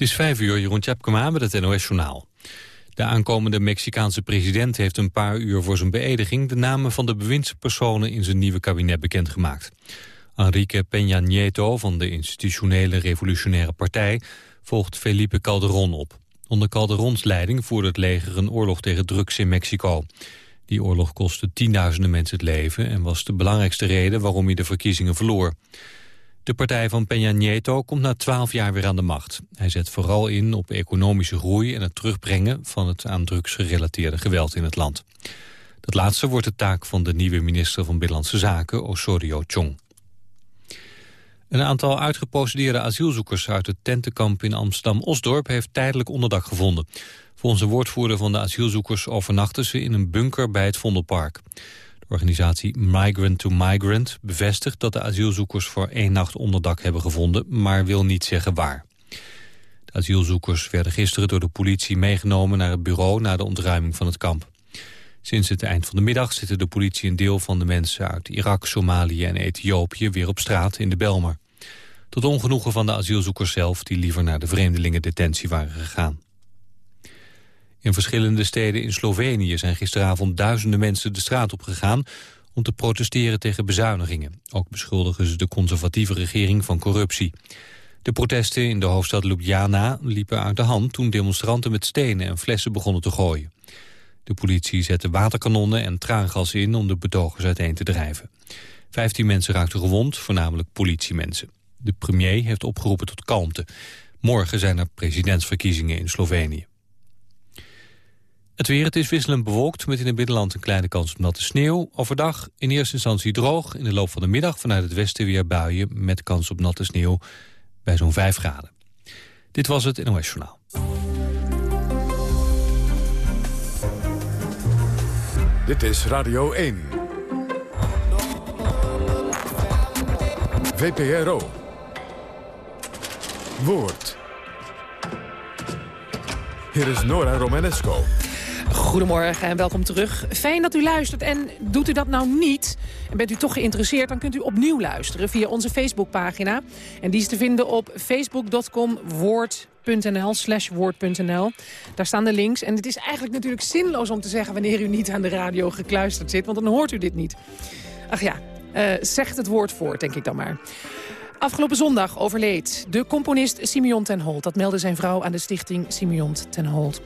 Het is vijf uur, Jeroen Tjepkema met het NOS-journaal. De aankomende Mexicaanse president heeft een paar uur voor zijn beëdiging... de namen van de bewindspersonen in zijn nieuwe kabinet bekendgemaakt. Enrique Peña Nieto van de institutionele revolutionaire partij... volgt Felipe Calderón op. Onder Calderons leiding voerde het leger een oorlog tegen drugs in Mexico. Die oorlog kostte tienduizenden mensen het leven... en was de belangrijkste reden waarom hij de verkiezingen verloor. De partij van Peña Nieto komt na twaalf jaar weer aan de macht. Hij zet vooral in op economische groei en het terugbrengen van het aan drugs gerelateerde geweld in het land. Dat laatste wordt de taak van de nieuwe minister van Binnenlandse Zaken, Osorio Chong. Een aantal uitgeprocedeerde asielzoekers uit het tentenkamp in Amsterdam-Osdorp heeft tijdelijk onderdak gevonden. Volgens een woordvoerder van de asielzoekers overnachten ze in een bunker bij het Vondelpark organisatie Migrant to Migrant bevestigt dat de asielzoekers voor één nacht onderdak hebben gevonden, maar wil niet zeggen waar. De asielzoekers werden gisteren door de politie meegenomen naar het bureau na de ontruiming van het kamp. Sinds het eind van de middag zitten de politie een deel van de mensen uit Irak, Somalië en Ethiopië weer op straat in de Belmer. Tot ongenoegen van de asielzoekers zelf die liever naar de vreemdelingendetentie waren gegaan. In verschillende steden in Slovenië zijn gisteravond duizenden mensen de straat op gegaan om te protesteren tegen bezuinigingen. Ook beschuldigen ze de conservatieve regering van corruptie. De protesten in de hoofdstad Ljubljana liepen uit de hand toen demonstranten met stenen en flessen begonnen te gooien. De politie zette waterkanonnen en traangas in om de betogers uiteen te drijven. Vijftien mensen raakten gewond, voornamelijk politiemensen. De premier heeft opgeroepen tot kalmte. Morgen zijn er presidentsverkiezingen in Slovenië. Het weer, het is wisselend bewolkt met in het binnenland een kleine kans op natte sneeuw. Overdag in eerste instantie droog, in de loop van de middag vanuit het westen weer buien met kans op natte sneeuw bij zo'n 5 graden. Dit was het NOS Journaal. Dit is Radio 1. VPRO. Woord. Hier is Nora Romanesco. Goedemorgen en welkom terug. Fijn dat u luistert en doet u dat nou niet... en bent u toch geïnteresseerd, dan kunt u opnieuw luisteren... via onze Facebookpagina. En die is te vinden op facebook.com woord.nl slash woord.nl. Daar staan de links. En het is eigenlijk natuurlijk zinloos om te zeggen... wanneer u niet aan de radio gekluisterd zit, want dan hoort u dit niet. Ach ja, uh, zegt het woord voor, denk ik dan maar. Afgelopen zondag overleed de componist Simeon ten Holt. Dat meldde zijn vrouw aan de stichting Simeon ten Holt.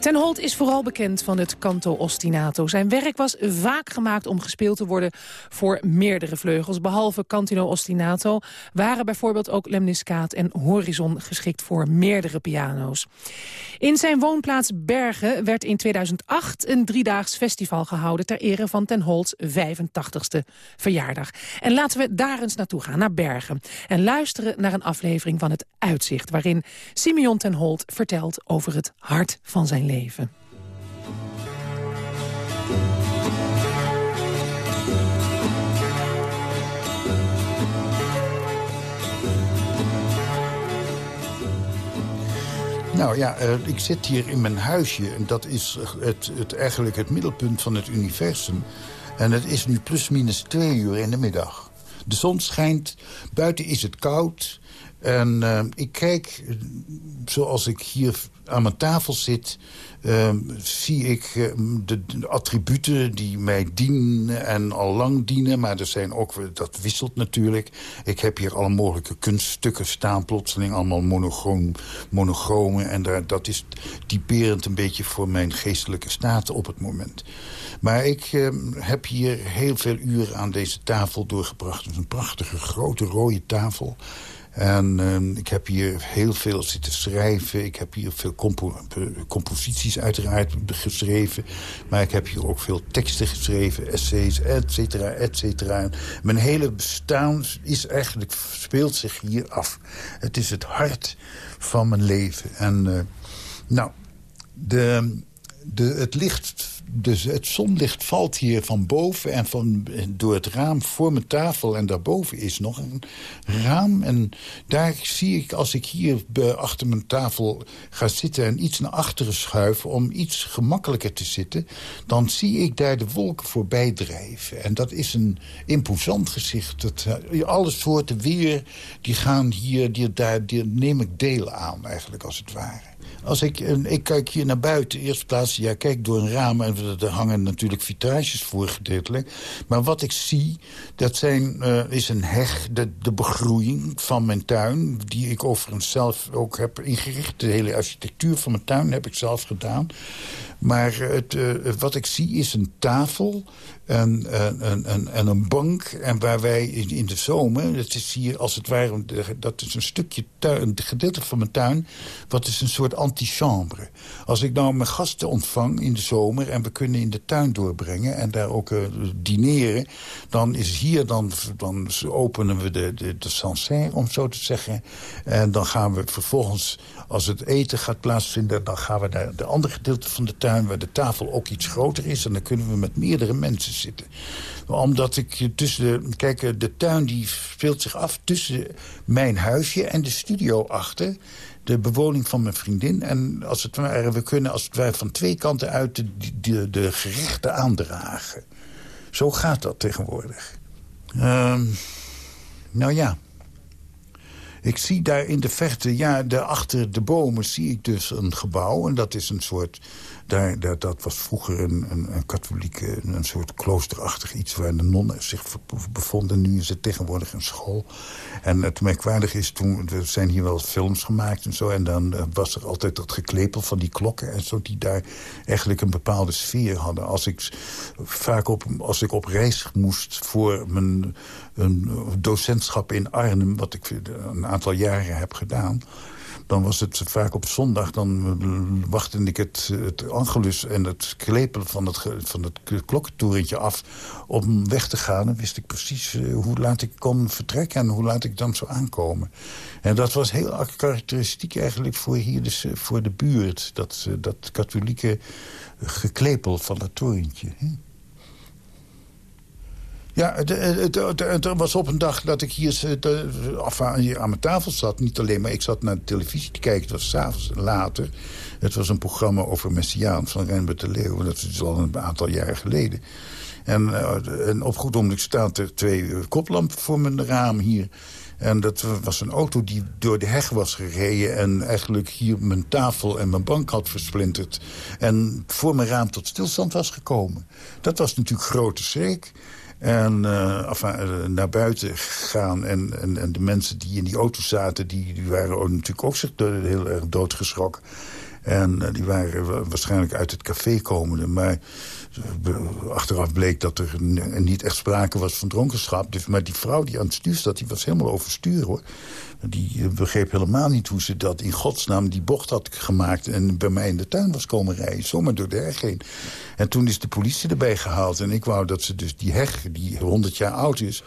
Ten Holt is vooral bekend van het canto ostinato. Zijn werk was vaak gemaakt om gespeeld te worden voor meerdere vleugels. Behalve cantino ostinato waren bijvoorbeeld ook lemniscaat en horizon geschikt voor meerdere piano's. In zijn woonplaats Bergen werd in 2008 een driedaags festival gehouden... ter ere van Ten Holt's 85ste verjaardag. En laten we daar eens naartoe gaan, naar Bergen. En luisteren naar een aflevering van Het Uitzicht... waarin Simeon Ten Holt vertelt over het hart van zijn leven. Nou ja, uh, ik zit hier in mijn huisje. En dat is het, het, eigenlijk het middelpunt van het universum. En het is nu plusminus twee uur in de middag. De zon schijnt, buiten is het koud. En uh, ik kijk, zoals ik hier aan mijn tafel zit... Uh, zie ik uh, de, attributen die mij dienen en al lang dienen. Maar er zijn ook, dat wisselt natuurlijk. Ik heb hier alle mogelijke kunststukken staan, plotseling allemaal monochroom. En daar, dat is typerend een beetje voor mijn geestelijke staat op het moment. Maar ik heb hier heel veel uren aan deze tafel doorgebracht. Het is een prachtige grote rode tafel. En uh, ik heb hier heel veel zitten schrijven. Ik heb hier veel compo composities uiteraard geschreven. Maar ik heb hier ook veel teksten geschreven, essays, et cetera, et cetera. Mijn hele bestaan is eigenlijk, speelt zich hier af. Het is het hart van mijn leven. En uh, nou, de, de, het licht dus het zonlicht valt hier van boven en van, door het raam voor mijn tafel. En daarboven is nog een raam. En daar zie ik, als ik hier achter mijn tafel ga zitten... en iets naar achteren schuif om iets gemakkelijker te zitten... dan zie ik daar de wolken voorbij drijven. En dat is een imposant gezicht. Dat, uh, alle soorten weer, die gaan hier, die, daar die neem ik deel aan eigenlijk, als het ware. Als ik, ik kijk hier naar buiten, eerste plaats, ja, kijk door een raam... en er hangen natuurlijk vitrages voor gedeeltelijk. Maar wat ik zie, dat zijn, uh, is een heg, de, de begroeiing van mijn tuin... die ik overigens zelf ook heb ingericht. De hele architectuur van mijn tuin heb ik zelf gedaan. Maar het, uh, wat ik zie is een tafel en, en, en, en, een bank. En waar wij in, de zomer, dat is hier als het ware... dat is een stukje tuin, een gedeelte van mijn tuin... wat is een soort antichambre. Als ik nou mijn gasten ontvang in de zomer... en we kunnen in de tuin doorbrengen en daar ook uh, dineren... dan is hier, dan, dan openen we de, de, de Sancerre, om zo te zeggen. En dan gaan we vervolgens, als het eten gaat plaatsvinden... dan gaan we naar de andere gedeelte van de tuin... waar de tafel ook iets groter is. En dan kunnen we met meerdere mensen zitten. Omdat ik tussen de... Kijk, de tuin die speelt zich af tussen mijn huisje en de studio achter de bewoning van mijn vriendin. En als het ware, we kunnen als het ware van twee kanten uit de, de, de gerechten aandragen. Zo gaat dat tegenwoordig. Uh, nou ja. Ik zie daar in de verte, ja, daar achter de bomen zie ik dus een gebouw. En dat is een soort daar, dat, dat was vroeger een, een, een katholieke, een, soort kloosterachtig iets... waar de nonnen zich bevonden. Nu is het tegenwoordig een school. En het merkwaardige is, toen, er zijn hier wel films gemaakt en zo... en dan uh, was er altijd dat geklepel van die klokken en zo... die daar eigenlijk een bepaalde sfeer hadden. Als ik vaak op, als ik op reis moest voor mijn een docentschap in Arnhem... wat ik een aantal jaren heb gedaan dan was het vaak op zondag. Dan wachtte ik het, het angelus en het klepelen van het, van het af... om weg te gaan. Dan wist ik precies uh, hoe laat ik kon vertrekken... en hoe laat ik dan zou aankomen. En dat was heel karakteristiek eigenlijk voor hier dus, eh, voor de buurt. Dat, eh, dat katholieke geklepel van dat torentje. Ja, het, was op een dag dat ik hier, hier aan mijn tafel zat. Niet alleen, maar ik zat naar de televisie te kijken. Het was s'avonds later. Het was een programma over Messiaan van Rembert de Leeuw. Dat is al een aantal jaren geleden. En, uh, en op goed ogenblik staan er twee koplampen voor mijn raam hier. En dat was een auto die door de heg was gereden... en eigenlijk hier mijn tafel en mijn bank had versplinterd. En voor mijn raam tot stilstand was gekomen. Dat was natuurlijk grote schrik. En uh, naar buiten gaan. En, en, de mensen die in die auto zaten... die, die waren ook natuurlijk ook zich heel erg doodgeschrokken. En uh, die waren waarschijnlijk uit het café komende. Maar achteraf bleek dat er niet echt sprake was van dronkenschap. Dus, maar die vrouw die aan het stuur zat, die was helemaal overstuur hoor. Die begreep helemaal niet hoe ze dat in godsnaam die bocht had gemaakt... en bij mij in de tuin was komen rijden, zomaar door de heg heen. En toen is de politie erbij gehaald. En ik wou dat ze dus die heg, die 100 jaar oud is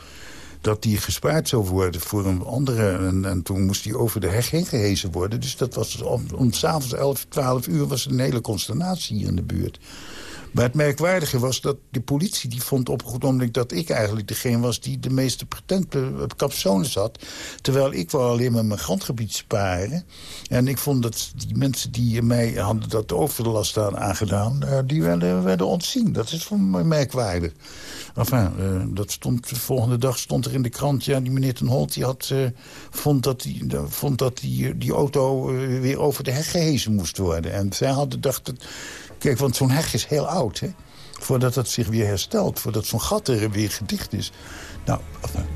dat die gespaard zou worden voor een andere. En, en, toen moest die over de heg heen gehezen worden. Dus dat was om, om s'avonds 11, 12 uur was een hele consternatie hier in de buurt. Maar het merkwaardige was dat de politie die vond op een dat ik eigenlijk degene was die de meeste patenten op capsones had. Terwijl ik wel alleen maar mijn grondgebied sparen. En ik vond dat die mensen die mij hadden dat overlast aan aangedaan, uh, die werden, werden ontzien. Dat is voor mij merkwaardig. Enfin, uh, dat stond, de volgende dag stond er in de krant... ja, die meneer Ten Holt die had, uh, vond dat, die, vond dat die, die auto weer over de heg gehezen moest worden. En zij hadden dacht... Kijk, want zo'n heg is heel oud, hè? Voordat het zich weer herstelt, voordat zo'n gat er weer gedicht is. Nou,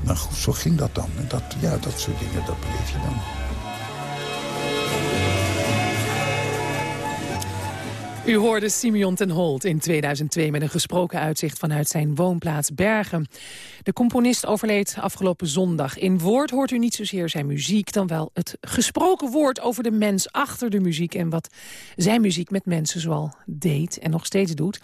nou goed, zo ging dat dan. dat, ja, dat soort dingen, dat beleef je dan. U hoorde Simeon ten Holt in 2002 met een gesproken uitzicht vanuit zijn woonplaats Bergen. De componist overleed afgelopen zondag. In woord hoort u niet zozeer zijn muziek dan wel het gesproken woord over de mens achter de muziek en wat zijn muziek met mensen zoal deed en nog steeds doet.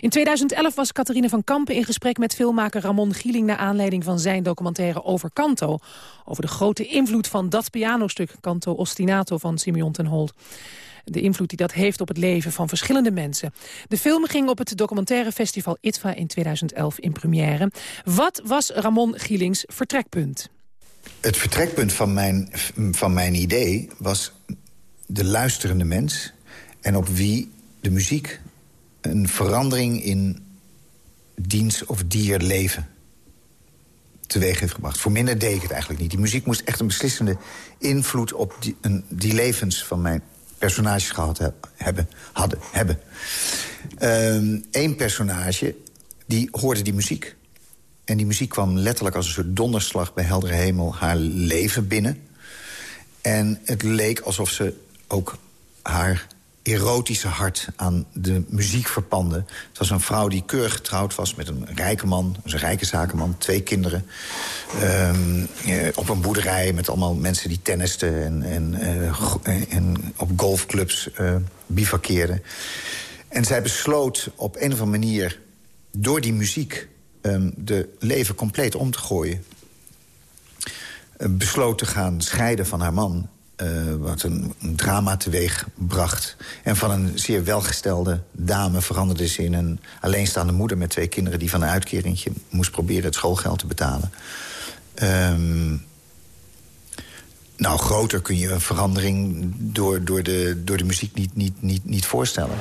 In 2011 was Catharine van Kampen in gesprek met filmmaker Ramon Gieling naar aanleiding van zijn documentaire over Canto. Over de grote invloed van dat pianostuk Canto Ostinato van Simeon ten Holt. De invloed die dat heeft op het leven van verschillende mensen. De film ging op het documentaire festival ITVA in 2011 in première. Wat was Ramon Gielings vertrekpunt? Het vertrekpunt van mijn, van mijn idee was de luisterende mens... en op wie de muziek een verandering in diens of dier leven teweeg heeft gebracht. Voor minder deed ik het eigenlijk niet. Die muziek moest echt een beslissende invloed op die, een, die levens van mijn personages gehad hebben. Hadden, hebben. Eén ehm, personage, die hoorde die muziek. En die muziek kwam letterlijk als een soort donderslag bij heldere hemel haar leven binnen. En het leek alsof ze ook haar erotische hart aan de muziek verpande. Het was een vrouw die keurig getrouwd was met een rijke man. een rijke zakenman, twee kinderen. Um, op een boerderij met allemaal mensen die tennisten... en, en, uh, en op golfclubs uh, bivakkeerden. En zij besloot op een of andere manier... door die muziek um, de leven compleet om te gooien. Uh, besloot te gaan scheiden van haar man... Uh, wat een, drama teweeg bracht. En van een zeer welgestelde dame veranderde ze in een alleenstaande moeder... met twee kinderen die van een uitkeringje moest proberen het schoolgeld te betalen. Um, nou, groter kun je een verandering door, door, de, door de muziek niet, niet, niet, niet voorstellen.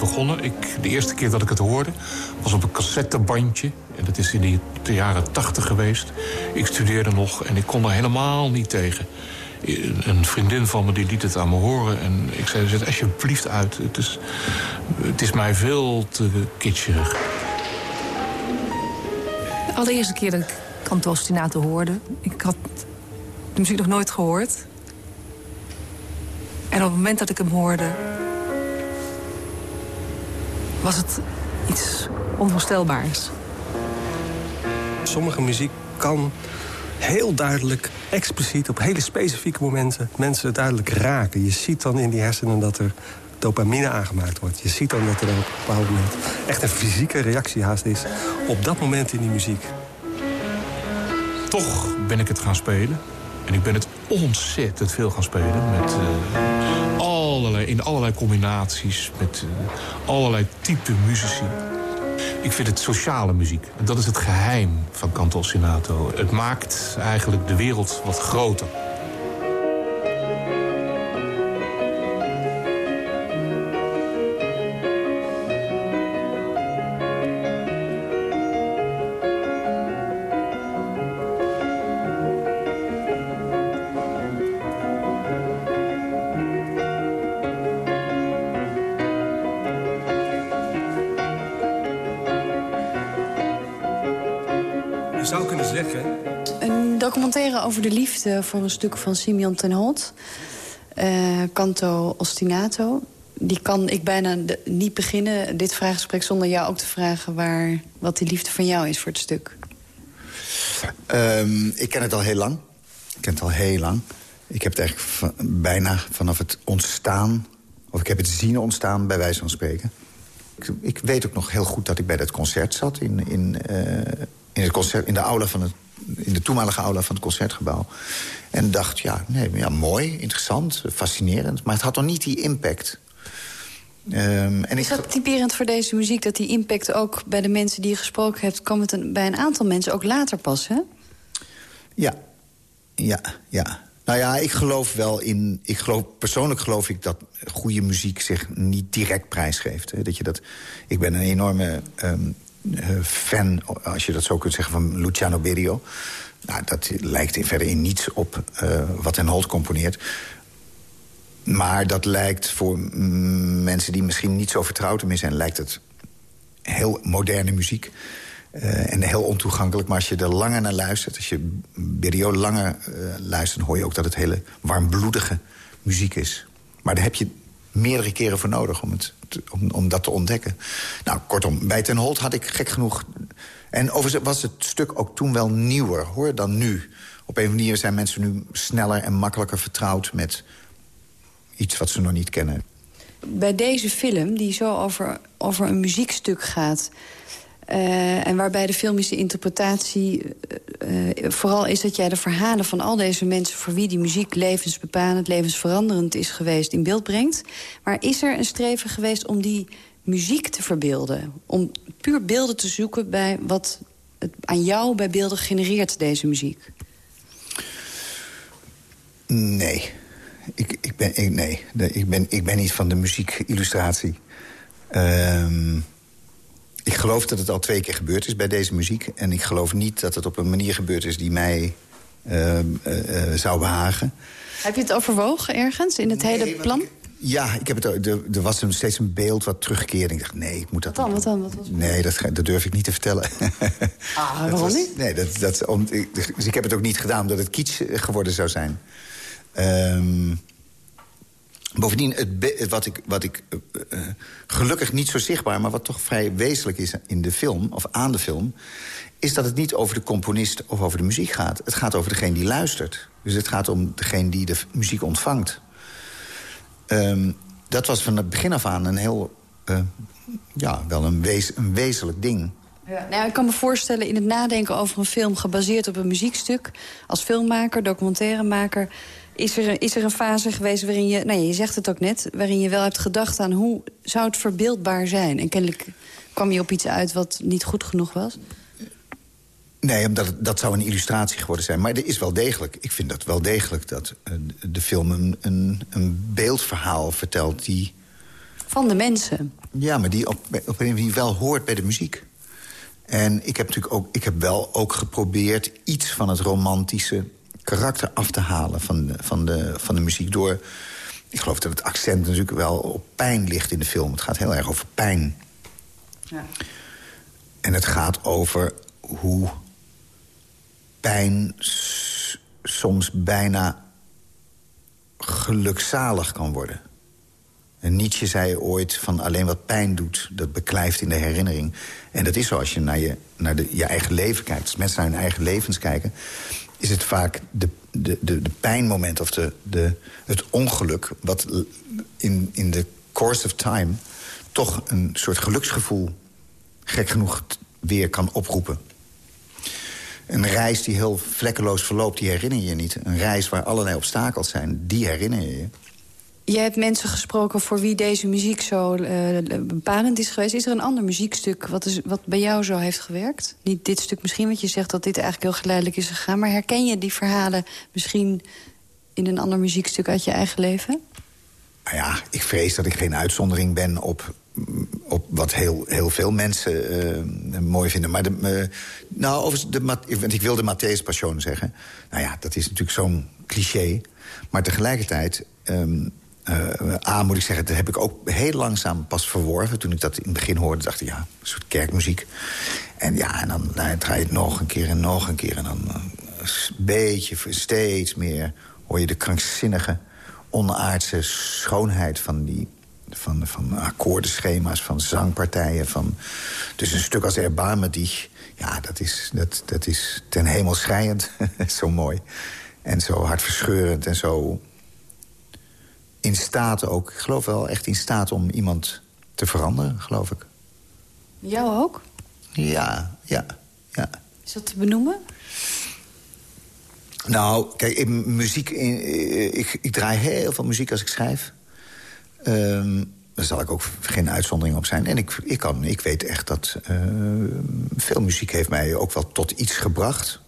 Begonnen. Ik, de eerste keer dat ik het hoorde was op een cassettebandje. En dat is in de jaren tachtig geweest. Ik studeerde nog en ik kon er helemaal niet tegen. Een vriendin van me die liet het aan me horen. En ik zei, zet alsjeblieft uit. Het is, het is mij veel te kitscherig. De allereerste keer dat ik Canto Ostinato hoorde... ik had de muziek nog nooit gehoord. En op het moment dat ik hem hoorde was het iets onvoorstelbaars. Sommige muziek kan heel duidelijk, expliciet, op hele specifieke momenten... mensen duidelijk raken. Je ziet dan in die hersenen dat er dopamine aangemaakt wordt. Je ziet dan dat er op een bepaald moment echt een fysieke reactie haast is... op dat moment in die muziek. Toch ben ik het gaan spelen. En ik ben het ontzettend veel gaan spelen met... Uh, allerlei, in allerlei combinaties met uh, allerlei type muzici. Ik vind het sociale muziek. Dat is het geheim van Canto Sinato. Het maakt eigenlijk de wereld wat groter. Liefde voor een stuk van Simeon ten Holt. Uh, Canto Ostinato. Die kan ik bijna niet beginnen, dit vraaggesprek... zonder jou ook te vragen waar, wat die liefde van jou is voor het stuk. Um, ik ken het al heel lang. Ik ken het al heel lang. Ik heb het eigenlijk bijna vanaf het ontstaan... of ik heb het zien ontstaan, bij wijze van spreken. Ik, ik weet ook nog heel goed dat ik bij dat concert zat... in, in, uh, in, het concert, in de aula van het in de toenmalige aula van het Concertgebouw. En dacht, ja, nee, ja, mooi, interessant, fascinerend. Maar het had nog niet die impact. Um, en is dat typerend voor deze muziek, dat die impact ook bij de mensen die je gesproken hebt... kwam het bij een aantal mensen ook later pas, hè? Ja, ja, ja. Nou ja, ik geloof wel in... Ik geloof, persoonlijk geloof ik dat goede muziek zich niet direct prijsgeeft. Hè. Dat je dat, ik ben een enorme um, fan, als je dat zo kunt zeggen, van Luciano Berio. Nou, dat lijkt in verder in niets op uh, wat Ten Holt componeert. Maar dat lijkt voor mensen die misschien niet zo vertrouwd ermee zijn... lijkt het heel moderne muziek. Uh, en heel ontoegankelijk. Maar als je er langer naar luistert, als je Berio langer uh, luistert... hoor je ook dat het hele warmbloedige muziek is. Maar daar heb je meerdere keren voor nodig om, het om, om dat te ontdekken. Nou, kortom, bij Ten Holt had ik gek genoeg... En overigens was het stuk ook toen wel nieuwer, hoor, dan nu. Op een manier zijn mensen nu sneller en makkelijker vertrouwd... met iets wat ze nog niet kennen. Bij deze film, die zo over, over een muziekstuk gaat... Uh, en waarbij de filmische interpretatie uh, uh, vooral is dat jij de verhalen van al deze mensen... voor wie die muziek levensbepalend, levensveranderend is geweest, in beeld brengt. Maar is er een streven geweest om die muziek te verbeelden? Om puur beelden te zoeken bij wat het aan jou bij beelden genereert, deze muziek? Nee. Ik, ik, ben, ik, nee. ik, ben, ik ben niet van de muziekillustratie. Uh, ik geloof dat het al twee keer gebeurd is bij deze muziek. En ik geloof niet dat het op een manier gebeurd is die mij uh, uh, zou behagen. Heb je het overwogen ergens in het nee, hele plan? Ik, ja, ik heb het, er, er was een, steeds een beeld wat terugkeerde. Ik dacht, nee, ik moet dat wat dan, Wat dan? Wat was nee, dat, dat, durf ik niet te vertellen. Ah, waarom was, niet? Nee, dat, dat, om, dus ik heb het ook niet gedaan omdat het kitsch geworden zou zijn. Um, Bovendien, het, wat ik, wat ik uh, gelukkig niet zo zichtbaar... maar wat toch vrij wezenlijk is in de film, of aan de film... is dat het niet over de componist of over de muziek gaat. Het gaat over degene die luistert. Dus het gaat om degene die de muziek ontvangt. Um, dat was van het begin af aan een heel... Uh, ja, wel een, een wezenlijk ding. Ja. Nou, ik kan me voorstellen in het nadenken over een film... gebaseerd op een muziekstuk... als filmmaker, documentairemaker is er, is er een fase geweest waarin je, nou je zegt het ook net... waarin je wel hebt gedacht aan hoe zou het verbeeldbaar zijn? En kennelijk kwam je op iets uit wat niet goed genoeg was? Nee, omdat dat zou een illustratie geworden zijn. Maar er is wel degelijk, ik vind dat wel degelijk... dat uh, de film een, een, een, beeldverhaal vertelt die... Van de mensen? Ja, maar die op, op een manier wel hoort bij de muziek. En ik heb natuurlijk ook, ik heb wel ook geprobeerd iets van het romantische karakter af te halen van de, van de, van de muziek. Door, ik geloof dat het accent natuurlijk wel op pijn ligt in de film. Het gaat heel erg over pijn. Ja. En het gaat over hoe pijn soms bijna gelukzalig kan worden. En Nietzsche zei ooit van alleen wat pijn doet, dat beklijft in de herinnering. En dat is zo als je naar je, naar de, je eigen leven kijkt. Als mensen naar hun eigen levens kijken is het vaak de, de, de, de pijnmoment of de, de, het ongeluk... wat in, in de course of time toch een soort geluksgevoel... gek genoeg weer kan oproepen. Een reis die heel vlekkeloos verloopt, die herinner je je niet. Een reis waar allerlei obstakels zijn, die herinner je je. Je hebt mensen gesproken voor wie deze muziek zo uh, is geweest. Is er een ander muziekstuk wat, is, wat bij jou zo heeft gewerkt? Niet dit stuk misschien, want je zegt dat dit eigenlijk heel geleidelijk is gegaan. Maar herken je die verhalen misschien in een ander muziekstuk uit je eigen leven? Nou ja, ik vrees dat ik geen uitzondering ben op, op wat heel, heel veel mensen uh, mooi vinden. Maar de, uh, nou, over de, want ik wilde Matthäus Passion zeggen. Nou ja, dat is natuurlijk zo'n cliché. Maar tegelijkertijd... Um, uh, A, moet ik zeggen, dat heb ik ook heel langzaam pas verworven. Toen ik dat in het begin hoorde, dacht ik, ja, een soort kerkmuziek. En ja, en dan nou, draai je het nog een keer en nog een keer. En dan een beetje, steeds meer hoor je de krankzinnige, onaardse schoonheid van die... Van, van akkoordenschema's, van zangpartijen. Van, dus een stuk als Erbarme die... Ja, dat is, dat, dat is ten hemel schrijend. zo mooi. En zo hartverscheurend en zo in staat ook, ik geloof wel echt in staat om iemand te veranderen, geloof ik. Jou ook? Ja, ja, ja. Is dat te benoemen? Nou, kijk, in muziek, in, ik, ik, draai heel veel muziek als ik schrijf. Um, daar zal ik ook geen uitzondering op zijn. En ik, ik, kan, ik weet echt dat uh, veel muziek heeft mij ook wel tot iets gebracht.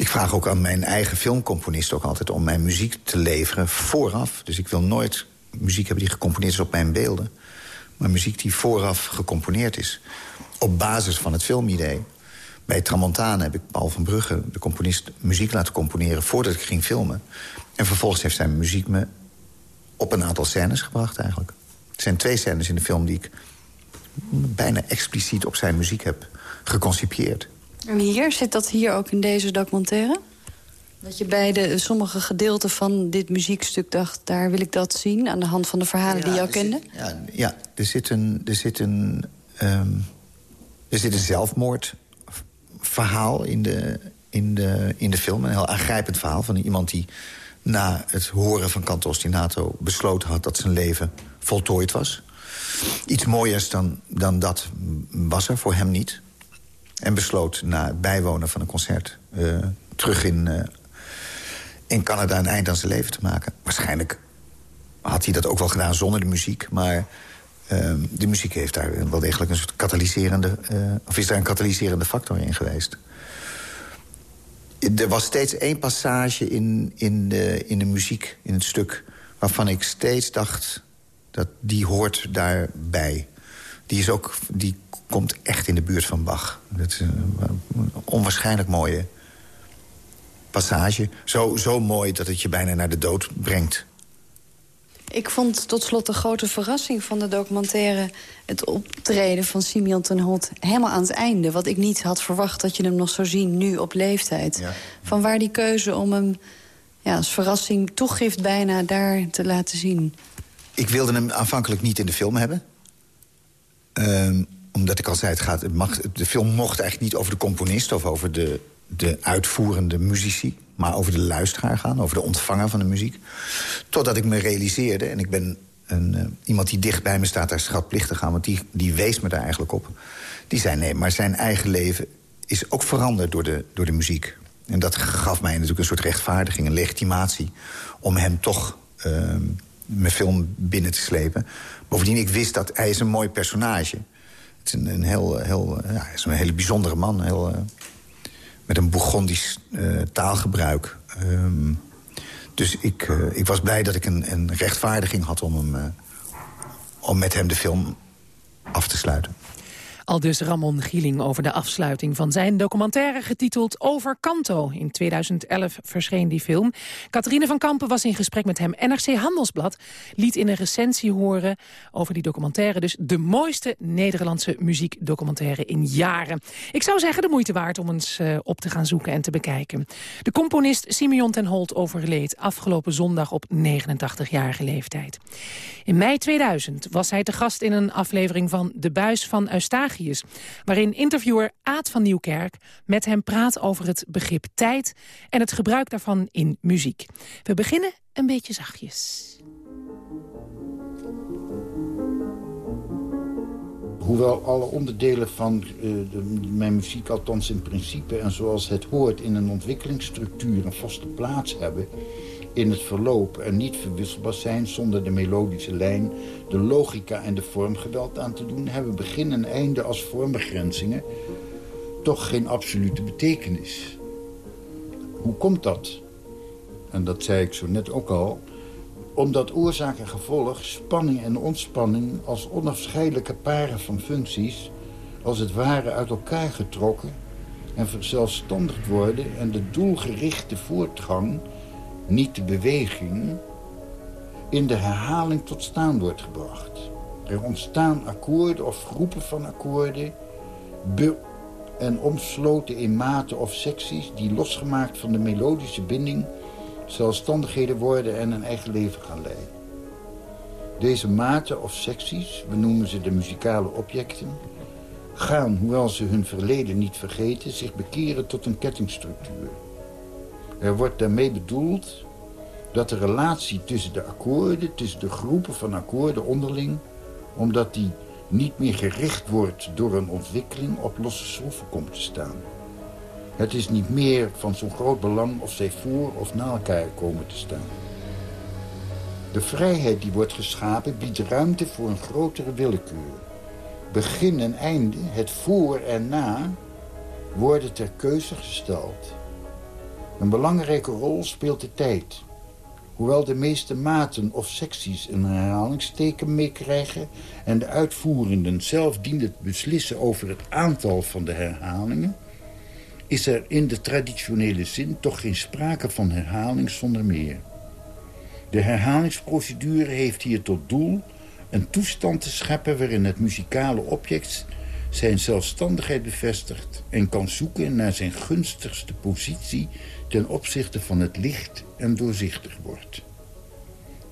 Ik vraag ook aan mijn eigen filmcomponist ook altijd om mijn muziek te leveren vooraf. Dus ik wil nooit muziek hebben die gecomponeerd is op mijn beelden. Maar muziek die vooraf gecomponeerd is. Op basis van het filmidee. Bij Tramontane heb ik Paul van Brugge, de componist, muziek laten componeren voordat ik ging filmen. En vervolgens heeft zijn muziek me op een aantal scènes gebracht eigenlijk. Er zijn twee scènes in de film die ik bijna expliciet op zijn muziek heb geconcipieerd. En hier, zit dat hier ook in deze documentaire? Dat je bij de, sommige gedeelten van dit muziekstuk dacht... daar wil ik dat zien, aan de hand van de verhalen die jou kende? ja, ja, er zit een, er zit een, ehm, er zit een zelfmoordverhaal in de, in, de, in de film. Een heel aangrijpend verhaal van iemand die na het horen van Canto Ostinato... besloten had dat zijn leven voltooid was. Iets mooiers dan, dan dat was er voor hem niet. En besloot na het bijwonen van een concert... Uh, terug in, uh, in Canada een eind aan zijn leven te maken. Waarschijnlijk had hij dat ook wel gedaan zonder de muziek. Maar uh, de muziek heeft daar wel degelijk een soort katalyserende... of is daar een katalyserende factor in geweest. Er was steeds één passage in, in, de, in de muziek, in het stuk... waarvan ik steeds dacht, dat die hoort daarbij. Die, is ook, die komt echt in de buurt van Bach. Dat is een onwaarschijnlijk mooie passage. Zo, zo mooi dat het je bijna naar de dood brengt. Ik vond tot slot de grote verrassing van de documentaire... het optreden van Simeon ten Holt helemaal aan het einde. Wat ik niet had verwacht dat je hem nog zou zien nu op leeftijd. Ja. Van waar die keuze om hem ja, als verrassing toegift bijna daar te laten zien. Ik wilde hem aanvankelijk niet in de film hebben. Um, omdat ik al zei, het gaat, de film mocht eigenlijk niet over de componist... of over de, de uitvoerende muzici, maar over de luisteraar gaan... over de ontvanger van de muziek. Totdat ik me realiseerde, en ik ben een, uh, iemand die dicht bij me staat... daar schatplichtig aan, want die, die wees me daar eigenlijk op. Die zei, nee, maar zijn eigen leven is ook veranderd door de, door de muziek. En dat gaf mij natuurlijk een soort rechtvaardiging, een legitimatie... om hem toch... Uh, mijn film binnen te slepen. Bovendien, ik wist dat hij is een mooi personage. Het is een, een heel, heel ja, is een hele bijzondere man. Heel, uh, met een Bourgondisch uh, taalgebruik. Um, dus ik, ik was blij dat ik een, een rechtvaardiging had om, hem, om met hem de film af te sluiten. Al dus Ramon Gieling over de afsluiting van zijn documentaire getiteld Over Kanto. In 2011 verscheen die film. Catharine van Kampen was in gesprek met hem. NRC Handelsblad liet in een recensie horen over die documentaire... dus de mooiste Nederlandse muziekdocumentaire in jaren. Ik zou zeggen de moeite waard om eens uh, op te gaan zoeken en te bekijken. De componist Simeon ten Holt overleed afgelopen zondag op 89-jarige leeftijd. In mei 2000 was hij te gast in een aflevering van De Buis van Eustachius waarin interviewer Aad van Nieuwkerk met hem praat over het begrip tijd... en het gebruik daarvan in muziek. We beginnen een beetje zachtjes. Hoewel alle onderdelen van uh, de, mijn muziek, althans in principe... en zoals het hoort in een ontwikkelingsstructuur een vaste plaats hebben in het verloop en niet verwisselbaar zijn zonder de melodische lijn, de logica en de vorm geweld aan te doen, hebben begin en einde als vormbegrenzingen toch geen absolute betekenis. Hoe komt dat? En dat zei ik zo net ook al. Omdat oorzaak en gevolg, spanning en ontspanning als onafscheidelijke paren van functies als het ware uit elkaar getrokken en verzelfstandigd worden en de doelgerichte voortgang niet de beweging, in de herhaling tot staan wordt gebracht. Er ontstaan akkoorden of groepen van akkoorden... en omsloten in maten of secties... die losgemaakt van de melodische binding... zelfstandigheden worden en een eigen leven gaan leiden. Deze maten of secties, we noemen ze de muzikale objecten... gaan, hoewel ze hun verleden niet vergeten... zich bekeren tot een kettingstructuur... Er wordt daarmee bedoeld dat de relatie tussen de akkoorden, tussen de groepen van akkoorden onderling, omdat die niet meer gericht wordt door een ontwikkeling op losse schroeven komt te staan. Het is niet meer van zo'n groot belang of zij voor of na elkaar komen te staan. De vrijheid die wordt geschapen biedt ruimte voor een grotere willekeur. Begin en einde, het voor en na, worden ter keuze gesteld. Een belangrijke rol speelt de tijd. Hoewel de meeste maten of secties een herhalingsteken meekrijgen... en de uitvoerenden zelf dienen te beslissen over het aantal van de herhalingen... is er in de traditionele zin toch geen sprake van herhaling zonder meer. De herhalingsprocedure heeft hier tot doel een toestand te scheppen... waarin het muzikale object zijn zelfstandigheid bevestigt... en kan zoeken naar zijn gunstigste positie ten opzichte van het licht en doorzichtig wordt.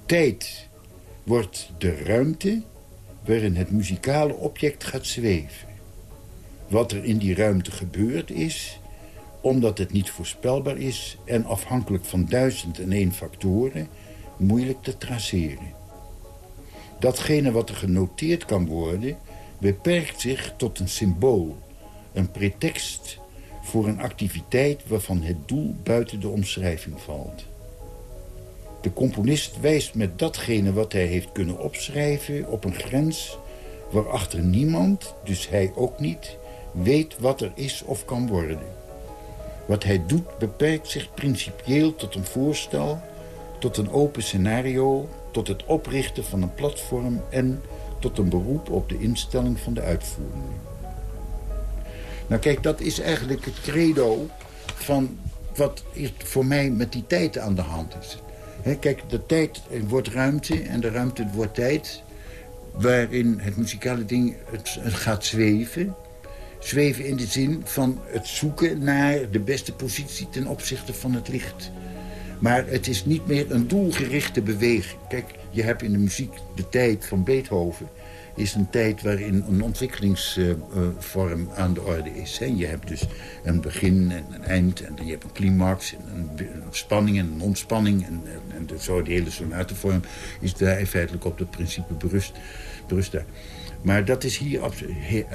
Tijd wordt de ruimte waarin het muzikale object gaat zweven. Wat er in die ruimte gebeurd is, omdat het niet voorspelbaar is... en afhankelijk van duizend en één factoren, moeilijk te traceren. Datgene wat er genoteerd kan worden, beperkt zich tot een symbool... een pretext voor een activiteit waarvan het doel buiten de omschrijving valt. De componist wijst met datgene wat hij heeft kunnen opschrijven op een grens waarachter niemand, dus hij ook niet, weet wat er is of kan worden. Wat hij doet beperkt zich principieel tot een voorstel, tot een open scenario, tot het oprichten van een platform en tot een beroep op de instelling van de uitvoering. Nou kijk, dat is eigenlijk het credo van wat voor mij met die tijd aan de hand is. kijk, de tijd wordt ruimte en de ruimte wordt tijd... waarin het muzikale ding het, het gaat zweven. Zweven in de zin van het zoeken naar de beste positie ten opzichte van het licht. Maar het is niet meer een doelgerichte beweging. Kijk, je hebt in de muziek de tijd van Beethoven is een tijd waarin een ontwikkelingsvorm aan de orde is. Je hebt dus een begin en een eind en je hebt een climax en een, spanning en een ontspanning. En, en, zo de hele sonatenvorm is daar feitelijk op dat principe berust, berust daar. Maar dat is hier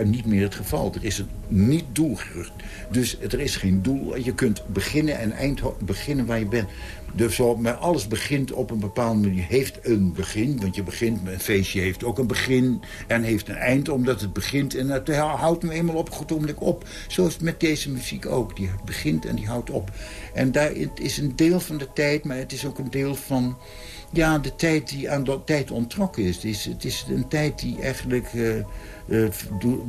niet meer het geval. Er is een niet doelgericht. Dus er is geen doel. Je kunt beginnen en eind beginnen waar je bent. Dus maar alles begint op een bepaald manier. Heeft een begin, want je begint met een feestje heeft ook een begin. En heeft een eind, omdat het begint. En het houdt hem eenmaal op een op. Zo is het met deze muziek ook. Die begint en die houdt op. En daar, het is een deel van de tijd, maar het is ook een deel van... Ja, de tijd die aan de tijd ontrokken is. Het is, het is een tijd die eigenlijk uh, uh,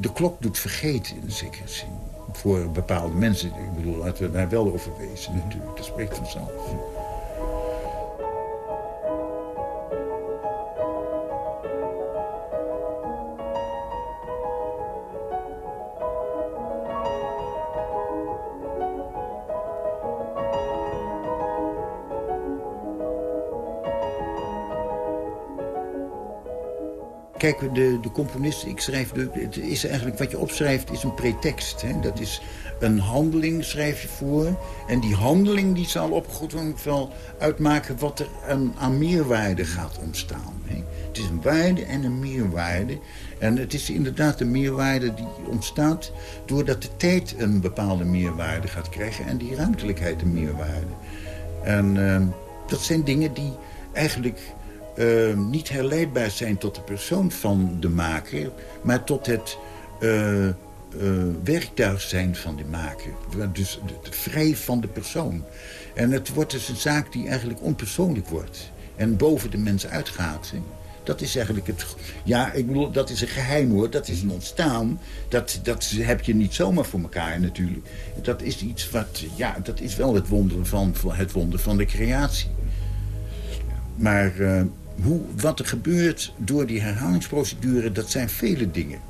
de klok doet vergeten in zekere zin. Voor bepaalde mensen. Ik bedoel, laten we daar wel over wezen natuurlijk. Dat spreekt vanzelf. Kijk, de, de componist, ik schrijf, de, het is eigenlijk wat je opschrijft, is een pretext. Hè? Dat is een handeling, schrijf je voor. En die handeling die zal op goed wel uitmaken wat er aan, meerwaarde gaat ontstaan. Hè? Het is een waarde en een meerwaarde. En het is inderdaad een meerwaarde die ontstaat... doordat de tijd een bepaalde meerwaarde gaat krijgen... en die ruimtelijkheid een meerwaarde. En uh, dat zijn dingen die eigenlijk uh, niet herleidbaar zijn tot de persoon van de maker... maar tot het uh, werktuig zijn van de maker. Dus vrij van de persoon. En het wordt dus een zaak die eigenlijk onpersoonlijk wordt. En boven de mens uitgaat. Dat is eigenlijk het... Ja, ik bedoel, dat is een geheim hoor. Dat is een ontstaan. Dat, dat heb je niet zomaar voor elkaar natuurlijk. Dat is iets wat... Ja, dat is wel het wonder van, het wonder van de creatie. Maar hoe, wat er gebeurt door die herhalingsprocedure, dat zijn vele dingen.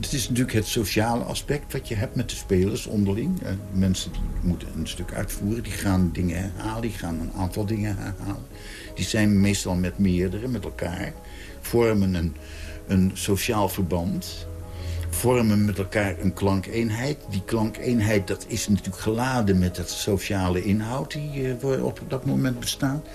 Het is natuurlijk het sociale aspect wat je hebt met de spelers onderling. Eh, mensen die moeten een stuk uitvoeren, die gaan dingen herhalen, die gaan een aantal dingen herhalen. Die zijn meestal met meerdere, met elkaar, vormen een, een sociaal verband vormen met elkaar een klankeenheid. Die klankeenheid dat is natuurlijk geladen met het sociale inhoud die uh, op dat moment bestaat.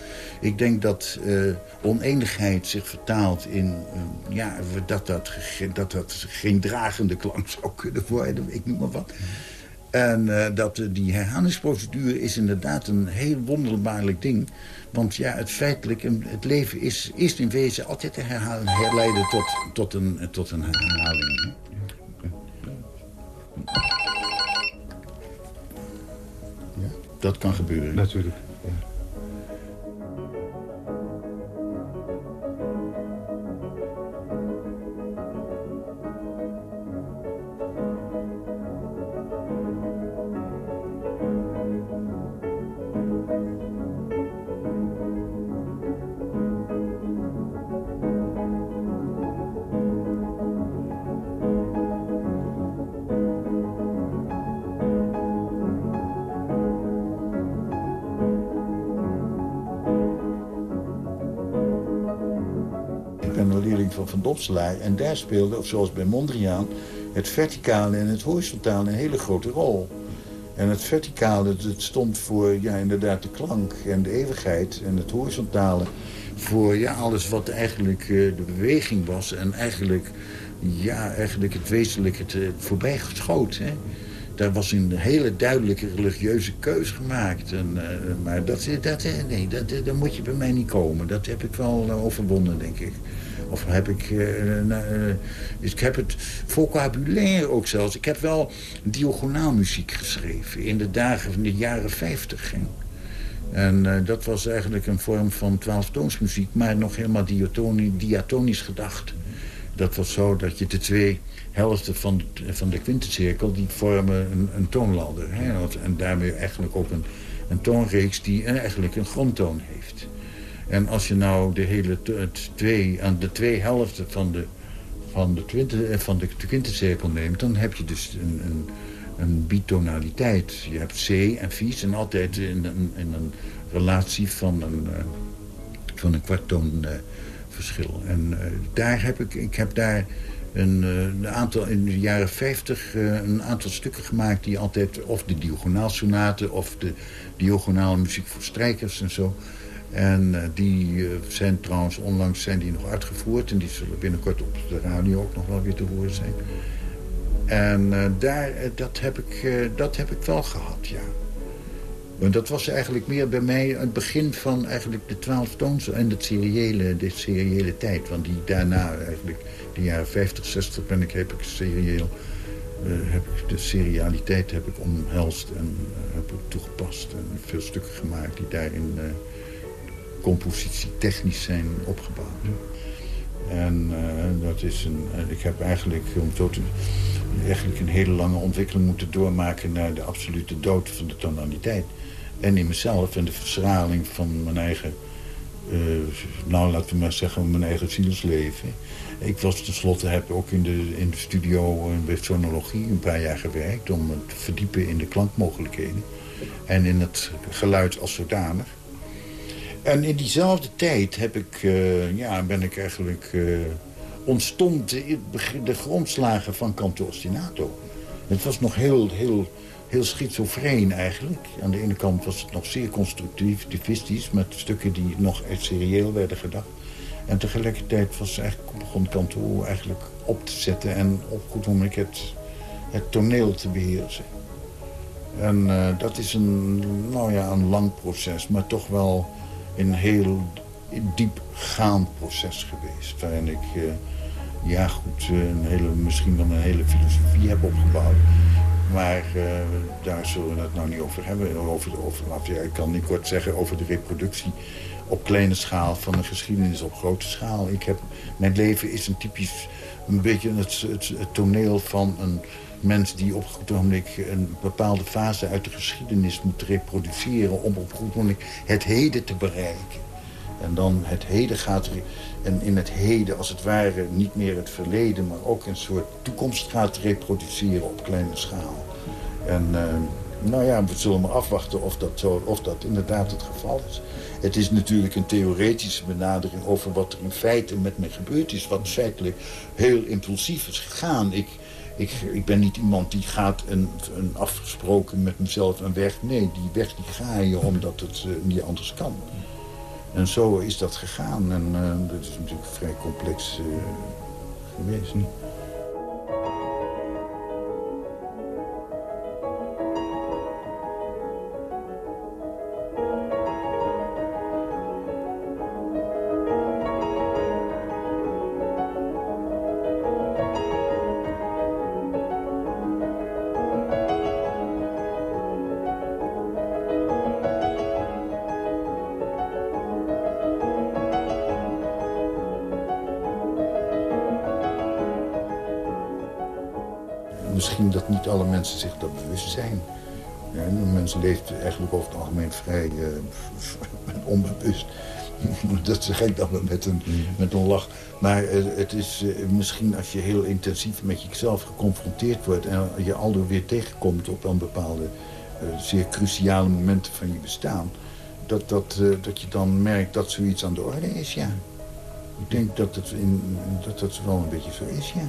Ik denk dat uh, oneenigheid zich vertaalt in uh, ja, dat, dat, dat dat geen dragende klank zou kunnen worden. Ik noem maar wat. En dat die herhalingsprocedure is inderdaad een heel wonderbaarlijk ding. Want ja, het feitelijk, het leven is, is in wezen altijd te herhalen, herleiden tot, tot, een, tot een herhaling. Dat kan gebeuren. Natuurlijk. En daar speelde, of zoals bij Mondriaan, het verticale en het horizontale een hele grote rol. En het verticale, het stond voor ja, inderdaad de klank en de eeuwigheid. En het horizontale voor ja, alles wat eigenlijk uh, de beweging was. En eigenlijk, ja, eigenlijk het wezenlijke te, voorbij. Hè. Daar was een hele duidelijke religieuze keus gemaakt. En, uh, maar dat, dat, nee, dat, dat, moet je bij mij niet komen. Dat heb ik wel overwonnen, denk ik. Of heb ik... Uh, ik heb het vocabulaire ook zelfs. Ik heb wel diagonaalmuziek geschreven. In de dagen van de jaren 50. En uh, dat was eigenlijk een vorm van twaalftoonsmuziek. Maar nog helemaal diatonisch gedacht. Dat was zo dat je de twee helften van van de kwintencirkel... die vormen een, een toonladder. Hè? En daarmee eigenlijk ook een, een toonreeks die eigenlijk een grondtoon heeft. En als je nou de hele twee, aan de twee helften van de, van de, twintig, eh, van de neemt... dan heb je dus een, een, een bitonaliteit. Je hebt C en vies en altijd in, in, in een relatie van een, uh, van een kwarttoon uh, verschil. En daar heb ik, ik heb daar een, een, aantal, in de jaren 50 een aantal stukken gemaakt... die altijd of de diagonaalsonaten of de diagonale muziek voor strijkers en zo... En uh, die uh, zijn trouwens, onlangs zijn die nog uitgevoerd. En die zullen binnenkort op de radio ook nog wel weer te horen zijn. En uh, daar, dat, heb ik, dat heb ik wel gehad, ja. Want dat was eigenlijk meer bij mij het begin van eigenlijk de twaalftoons en de seriële, de seriële tijd. Want die daarna eigenlijk, de jaren 50, 60 ben ik, heb ik serieel... heb ik de serialiteit heb ik omhelst en heb ik toegepast. En veel stukken gemaakt die daarin technisch zijn opgebouwd. En uh, dat is een, eh, ik heb eigenlijk, om tot, eigenlijk een hele lange ontwikkeling moeten doormaken... naar de absolute dood van de tonaliteit. En in mezelf en de verschraling van mijn eigen... Uh, nou, laten we maar zeggen, mijn eigen zielsleven. Ik was tenslotte, heb ook in de, in de studio bij sonologie een paar jaar gewerkt... om me te verdiepen in de klankmogelijkheden. En in het geluid als zodanig. En in diezelfde tijd heb ik, uh, ja, ben ik eigenlijk... Uh, ontstond de, de grondslagen van Canto Ostinato. Het was nog heel, heel, heel schizofreen eigenlijk. Aan de ene kant was het nog zeer constructief, divistisch... met stukken die nog echt serieel werden gedacht. En tegelijkertijd was eigenlijk, begon Canto eigenlijk op te zetten... en op goed moment het, het toneel te beheersen. En uh, dat is een, nou ja, een lang proces, maar toch wel een heel diepgaand proces geweest. Waarin ik, uh, ja goed, eh, een hele, misschien wel een hele filosofie heb opgebouwd. Maar uh, daar zullen we het nou niet over hebben. Over, over, ja, ik kan niet kort zeggen over de reproductie op kleine schaal van een geschiedenis op grote schaal. Ik heb, mijn leven is een typisch, een beetje het, het, het toneel van een mens die op goed ogenblik een bepaalde fase uit de geschiedenis moet reproduceren... om op goed ogenblik het heden te bereiken. En dan het heden gaat... En in het heden, als het ware, niet meer het verleden... maar ook een soort toekomst gaat reproduceren op kleine schaal. En uh, nou ja, we zullen maar afwachten of dat, zo, of dat inderdaad het geval is. Het is natuurlijk een theoretische benadering over wat er in feite met me gebeurd is. Wat feitelijk heel impulsief is gegaan. Ik, ik, ik ben niet iemand die gaat een, een afgesproken met mezelf een weg. Nee, die weg die ga je omdat het uh, niet anders kan. En zo is dat gegaan. En uh, dat is natuurlijk vrij complex uh, geweest. Leven eigenlijk over het algemeen vrij uh, onbewust. dat zeg ik dan met een, met een lach. Maar uh, het is uh, misschien als je heel intensief met jezelf geconfronteerd wordt... en je aldoor weer tegenkomt op een bepaalde zeer cruciale momenten van je bestaan... Dat, dat, dat je dan merkt dat zoiets aan de orde is, ja. Ik denk dat het, in, dat het wel een beetje zo is, ja.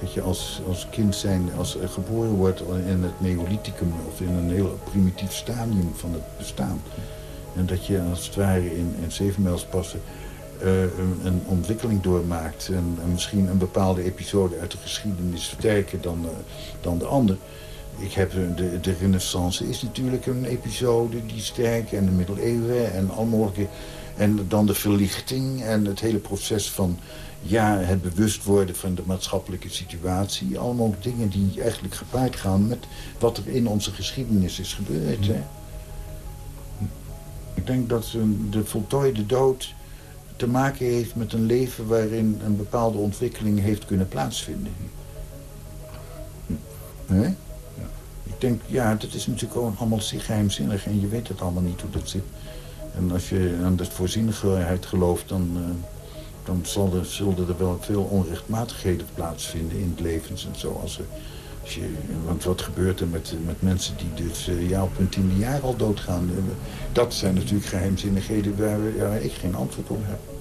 Dat je als, als kind zijn, als geboren wordt in het neolithicum... of in een heel primitief stadium van het bestaan... en dat je als het ware in, in zevenmijlspassen uh, een, een, ontwikkeling doormaakt... En, en, misschien een bepaalde episode uit de geschiedenis sterker dan, uh, dan de ander... Ik heb de, de renaissance is natuurlijk een episode die sterk... en de middeleeuwen en al mogelijke... En dan de verlichting en het hele proces van ja, het bewust worden van de maatschappelijke situatie. Allemaal dingen die eigenlijk gepaard gaan met wat er in onze geschiedenis is gebeurd. Hè? Ik denk dat de voltooide dood te maken heeft met een leven waarin een bepaalde ontwikkeling heeft kunnen plaatsvinden. Hè? Ik denk, ja, dat is natuurlijk gewoon allemaal geheimzinnig en je weet het allemaal niet hoe dat zit. En als je aan de voorzienigheid gelooft, dan... Uh, dan zal er, zullen er wel veel onrechtmatigheden plaatsvinden in het leven. En zo. Als, als je, want wat gebeurt er met, met mensen die dus ja, op hun tiende jaar al doodgaan? Dat zijn natuurlijk geheimzinnigheden waar, waar ik geen antwoord op heb.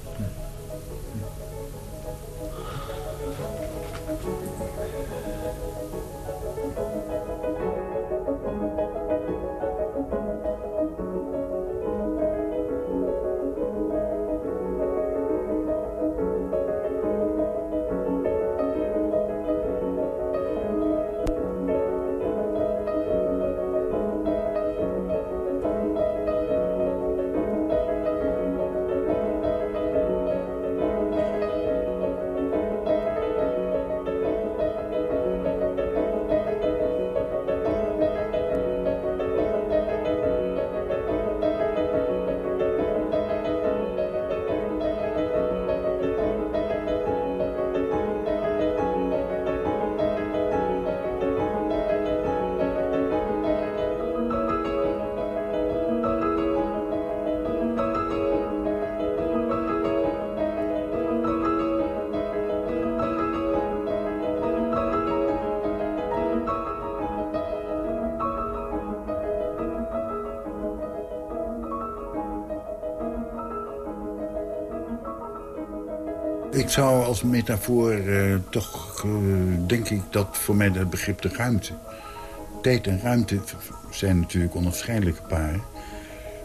Ik zou als metafoor uh, toch, uh, denk ik, dat voor mij het begrip de ruimte. Tijd en ruimte zijn natuurlijk onafscheidelijke paren.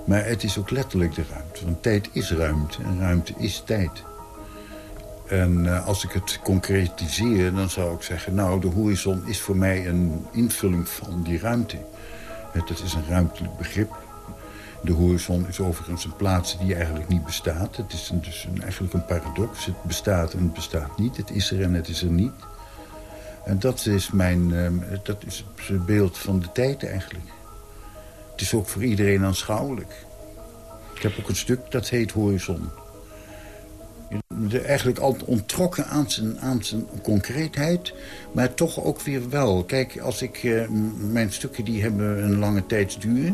Maar het is ook letterlijk de ruimte. Want tijd is ruimte en ruimte is tijd. En uh, als ik het concretiseer, dan zou ik zeggen... nou, de horizon is voor mij een invulling van die ruimte. Het is een ruimtelijk begrip. De horizon is overigens een plaats die eigenlijk niet bestaat. Het is dus een, eigenlijk een paradox. Het bestaat en het bestaat niet. Het is er en het is er niet. En dat is, mijn, uh, dat is het beeld van de tijd eigenlijk. Het is ook voor iedereen aanschouwelijk. Ik heb ook een stuk dat heet Horizon. Eigenlijk al ontrokken aan zijn, aan zijn concreetheid, maar toch ook weer wel. Kijk, als ik, uh, mijn stukken die hebben een lange tijdsduur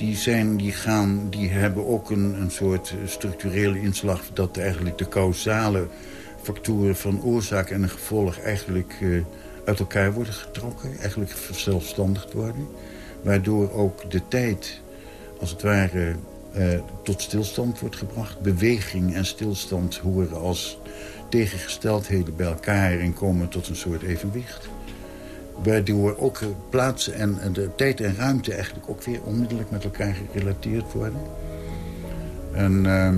die, zijn, die, gaan, die hebben ook een, een soort structurele inslag... dat eigenlijk de causale factoren van oorzaak en gevolg... eigenlijk uh, uit elkaar worden getrokken, eigenlijk verzelfstandigd worden. Waardoor ook de tijd, als het ware, uh, tot stilstand wordt gebracht. Beweging en stilstand horen als tegengesteldheden bij elkaar... en komen tot een soort evenwicht. Waardoor ook plaats en, de tijd en ruimte eigenlijk ook weer onmiddellijk met elkaar gerelateerd worden. En uh,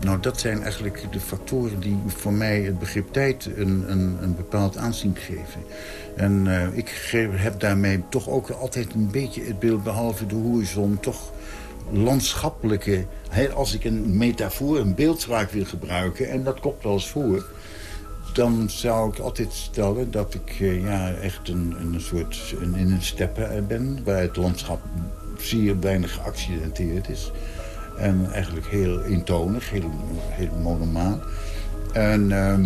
nou, dat zijn eigenlijk de factoren die voor mij het begrip tijd een, een, een bepaald aanzien geven. En uh, ik heb daarmee toch ook altijd een beetje het beeld, behalve de horizon, toch landschappelijke... als ik een metafoor, een beeldspraak wil gebruiken, en dat klopt wel eens voor dan zou ik altijd stellen dat ik uh, ja, echt een, een soort een, in een steppen ben... waar het landschap zeer weinig geaccidenteerd is. En eigenlijk heel eentonig, heel, heel monomaan. En uh,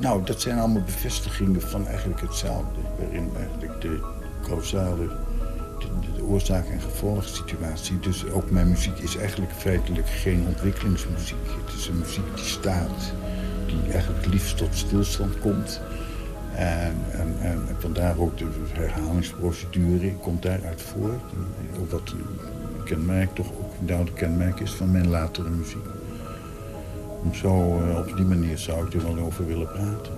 Nou, dat zijn allemaal bevestigingen van eigenlijk hetzelfde. Waarin eigenlijk de causale, de, de oorzaak- en gevolgsituatie... dus ook mijn muziek is eigenlijk feitelijk geen ontwikkelingsmuziek. Het is een muziek die staat, die eigenlijk liefst tot stilstand komt... En, en, en vandaar ook de herhalingsprocedure komt daaruit voort. Ook wat een kenmerk, toch ook een duidelijk kenmerk is van mijn latere muziek. Om zo, eh, op die manier zou ik er wel over willen praten.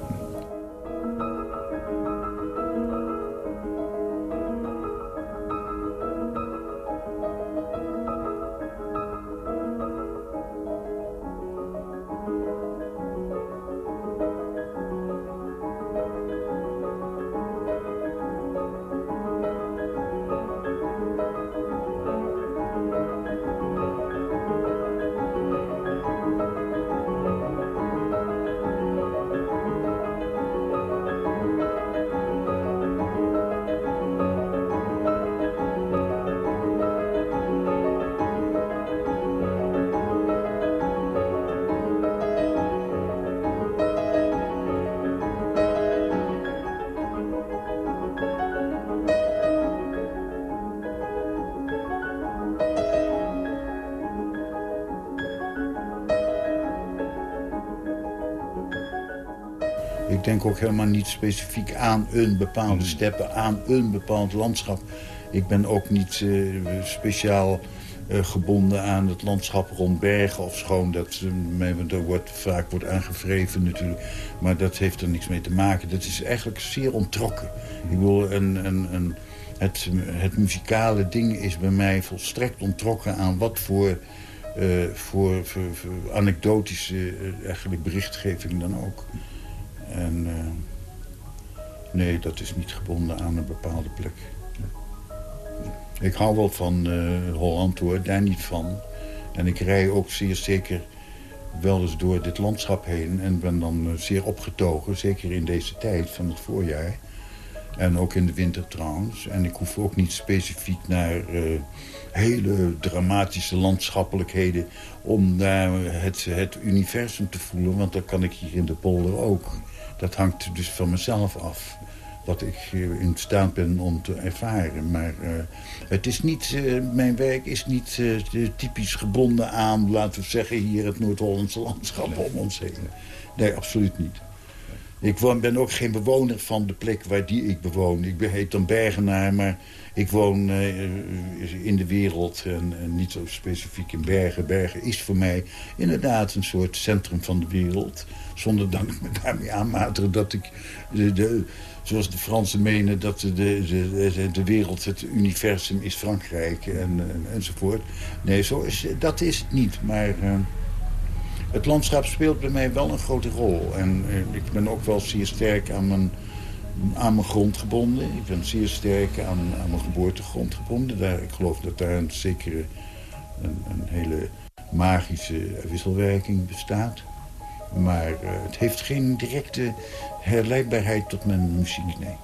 Denk ook helemaal niet specifiek aan een bepaalde steppen, aan een bepaald landschap. Ik ben ook niet uh, speciaal uh, gebonden aan het landschap rond bergen of schoon. Dat uh, wordt, vaak wordt aangevreven natuurlijk. Maar dat heeft er niks mee te maken. Dat is eigenlijk zeer ontrokken. Ik bedoel, een, een, een, het, het muzikale ding is bij mij volstrekt ontrokken aan wat voor... Uh, voor, voor, voor, anekdotische uh, eigenlijk berichtgeving dan ook. En uh, nee, dat is niet gebonden aan een bepaalde plek. Ik hou wel van uh, Holland hoor, daar niet van. En ik rij ook zeer zeker wel eens door dit landschap heen... en ben dan uh, zeer opgetogen, zeker in deze tijd van het voorjaar. En ook in de winter trouwens. En ik hoef ook niet specifiek naar hele dramatische landschappelijkheden... om daar het, het universum te voelen, want dat kan ik hier in de polder ook. Dat hangt dus van mezelf af. Wat ik in staat ben om te ervaren. Maar uh, het is niet, uh, mijn werk is niet uh, typisch gebonden aan, laten we zeggen, hier het Noord-Hollandse landschap om ons heen. Nee, absoluut niet. Ik ben ook geen bewoner van de plek waar die ik bewoon. Ik heet dan Bergenaar, maar ik woon in de wereld en, niet zo specifiek in Bergen. Bergen is voor mij inderdaad een soort centrum van de wereld. Zonder dat ik me daarmee aanmatig dat ik, de, zoals de Fransen menen... dat de, de, de, wereld, het universum is Frankrijk en, en, enzovoort. Nee, zo is, dat is het niet. Maar uh, het landschap speelt bij mij wel een grote rol. En uh, ik ben ook wel zeer sterk aan mijn, aan mijn grond gebonden. Ik ben zeer sterk aan, aan mijn geboortegrond gebonden. Daar, ik geloof dat daar een zekere, een, een hele magische wisselwerking bestaat. Maar uh, het heeft geen directe herleidbaarheid tot mijn muziek, nee.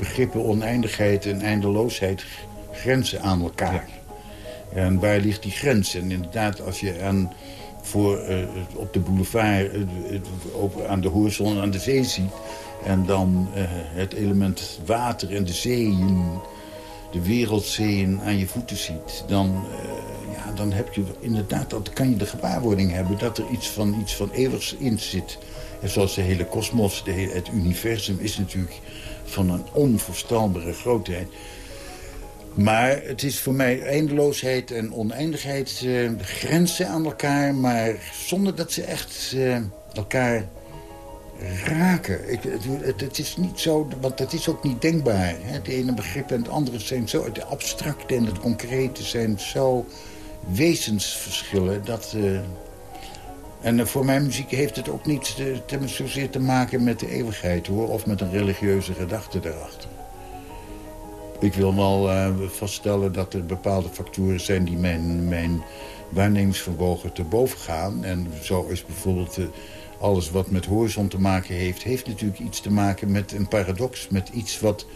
Begrippen oneindigheid en eindeloosheid grenzen aan elkaar. Ja. En waar ligt die grens? En inderdaad, als je aan, voor, uh, op de boulevard uh, over, aan de horizon aan de zee ziet... en dan uh, het element water en de zeeën, de wereldzeeën aan je voeten ziet... dan, ja, dan heb je inderdaad, dan kan je de gewaarwording hebben... dat er iets van, iets van eeuwigs in zit. En zoals de hele kosmos, het universum is natuurlijk van een onvoorstelbare grootheid. Maar het is voor mij eindeloosheid en oneindigheid uh, grenzen aan elkaar... maar zonder dat ze echt uh, elkaar raken. Ik, het, het, is niet zo, want dat is ook niet denkbaar. Hè? Het ene begrip en het andere zijn zo... het abstracte en het concrete zijn zo wezensverschillen... dat... Uh, en voor mijn muziek heeft het ook niet te, zozeer te maken met de eeuwigheid, hoor. Of met een religieuze gedachte erachter. Ik wil wel uh, vaststellen dat er bepaalde factoren zijn... die mijn, mijn waarnemingsvermogen te boven gaan. En zo is bijvoorbeeld uh, alles wat met horizon te maken heeft... heeft natuurlijk iets te maken met een paradox. Met iets wat,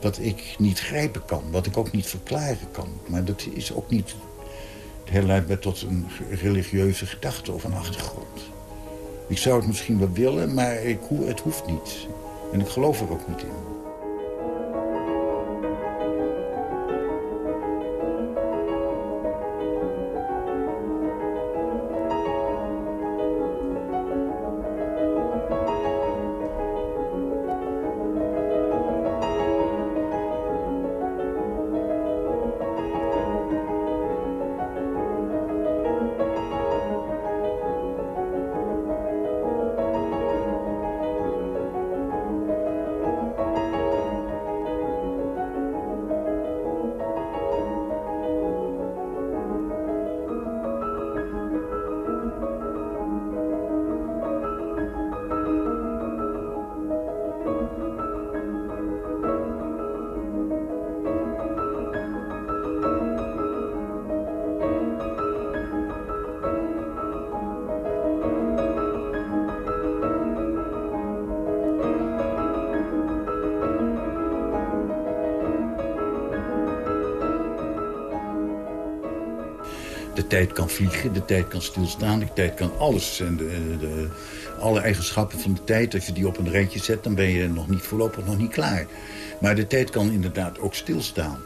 wat ik niet grijpen kan. Wat ik ook niet verklaren kan. Maar dat is ook niet... Het herleidt mij tot een religieuze gedachte of een achtergrond. Ik zou het misschien wel willen, maar ik, het hoeft niet. En ik geloof er ook niet in. De tijd kan vliegen, de tijd kan stilstaan, de tijd kan alles. En de, de, alle eigenschappen van de tijd, als je die op een rijtje zet... dan ben je nog niet voorlopig nog niet klaar. Maar de tijd kan inderdaad ook stilstaan.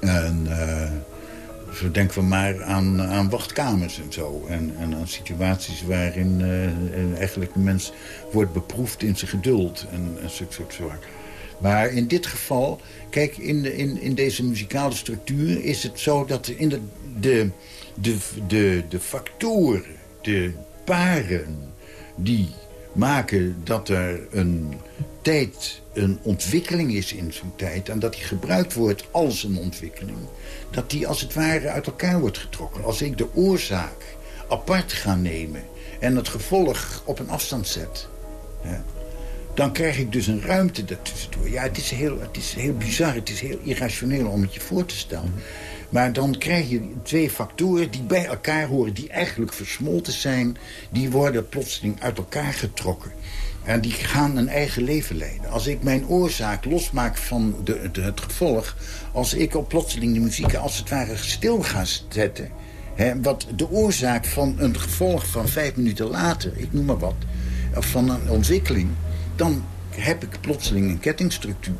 En uh, denken we maar aan, aan wachtkamers en zo. En, en aan situaties waarin uh, eigenlijk de mens wordt beproefd in zijn geduld. En, en soort soort Maar in dit geval, kijk, in, in, in deze muzikale structuur is het zo dat in de, de, de, de, de factoren, de paren die maken dat er een tijd, een ontwikkeling is in zo'n tijd... en dat die gebruikt wordt als een ontwikkeling... dat die als het ware uit elkaar wordt getrokken. Als ik de oorzaak apart ga nemen en het gevolg op een afstand zet... Dan krijg ik dus een ruimte daartussendoor. Ja, het is, heel, het is heel bizar, het is heel irrationeel om het je voor te stellen... Maar dan krijg je twee factoren die bij elkaar horen... die eigenlijk versmolten zijn. Die worden plotseling uit elkaar getrokken. En die gaan een eigen leven leiden. Als ik mijn oorzaak losmaak van de, het gevolg... als ik op plotseling de muziek als het ware stil ga zetten... Hè, wat de oorzaak van een gevolg van vijf minuten later... ik noem maar wat, of van een ontwikkeling... dan heb ik plotseling een kettingstructuur.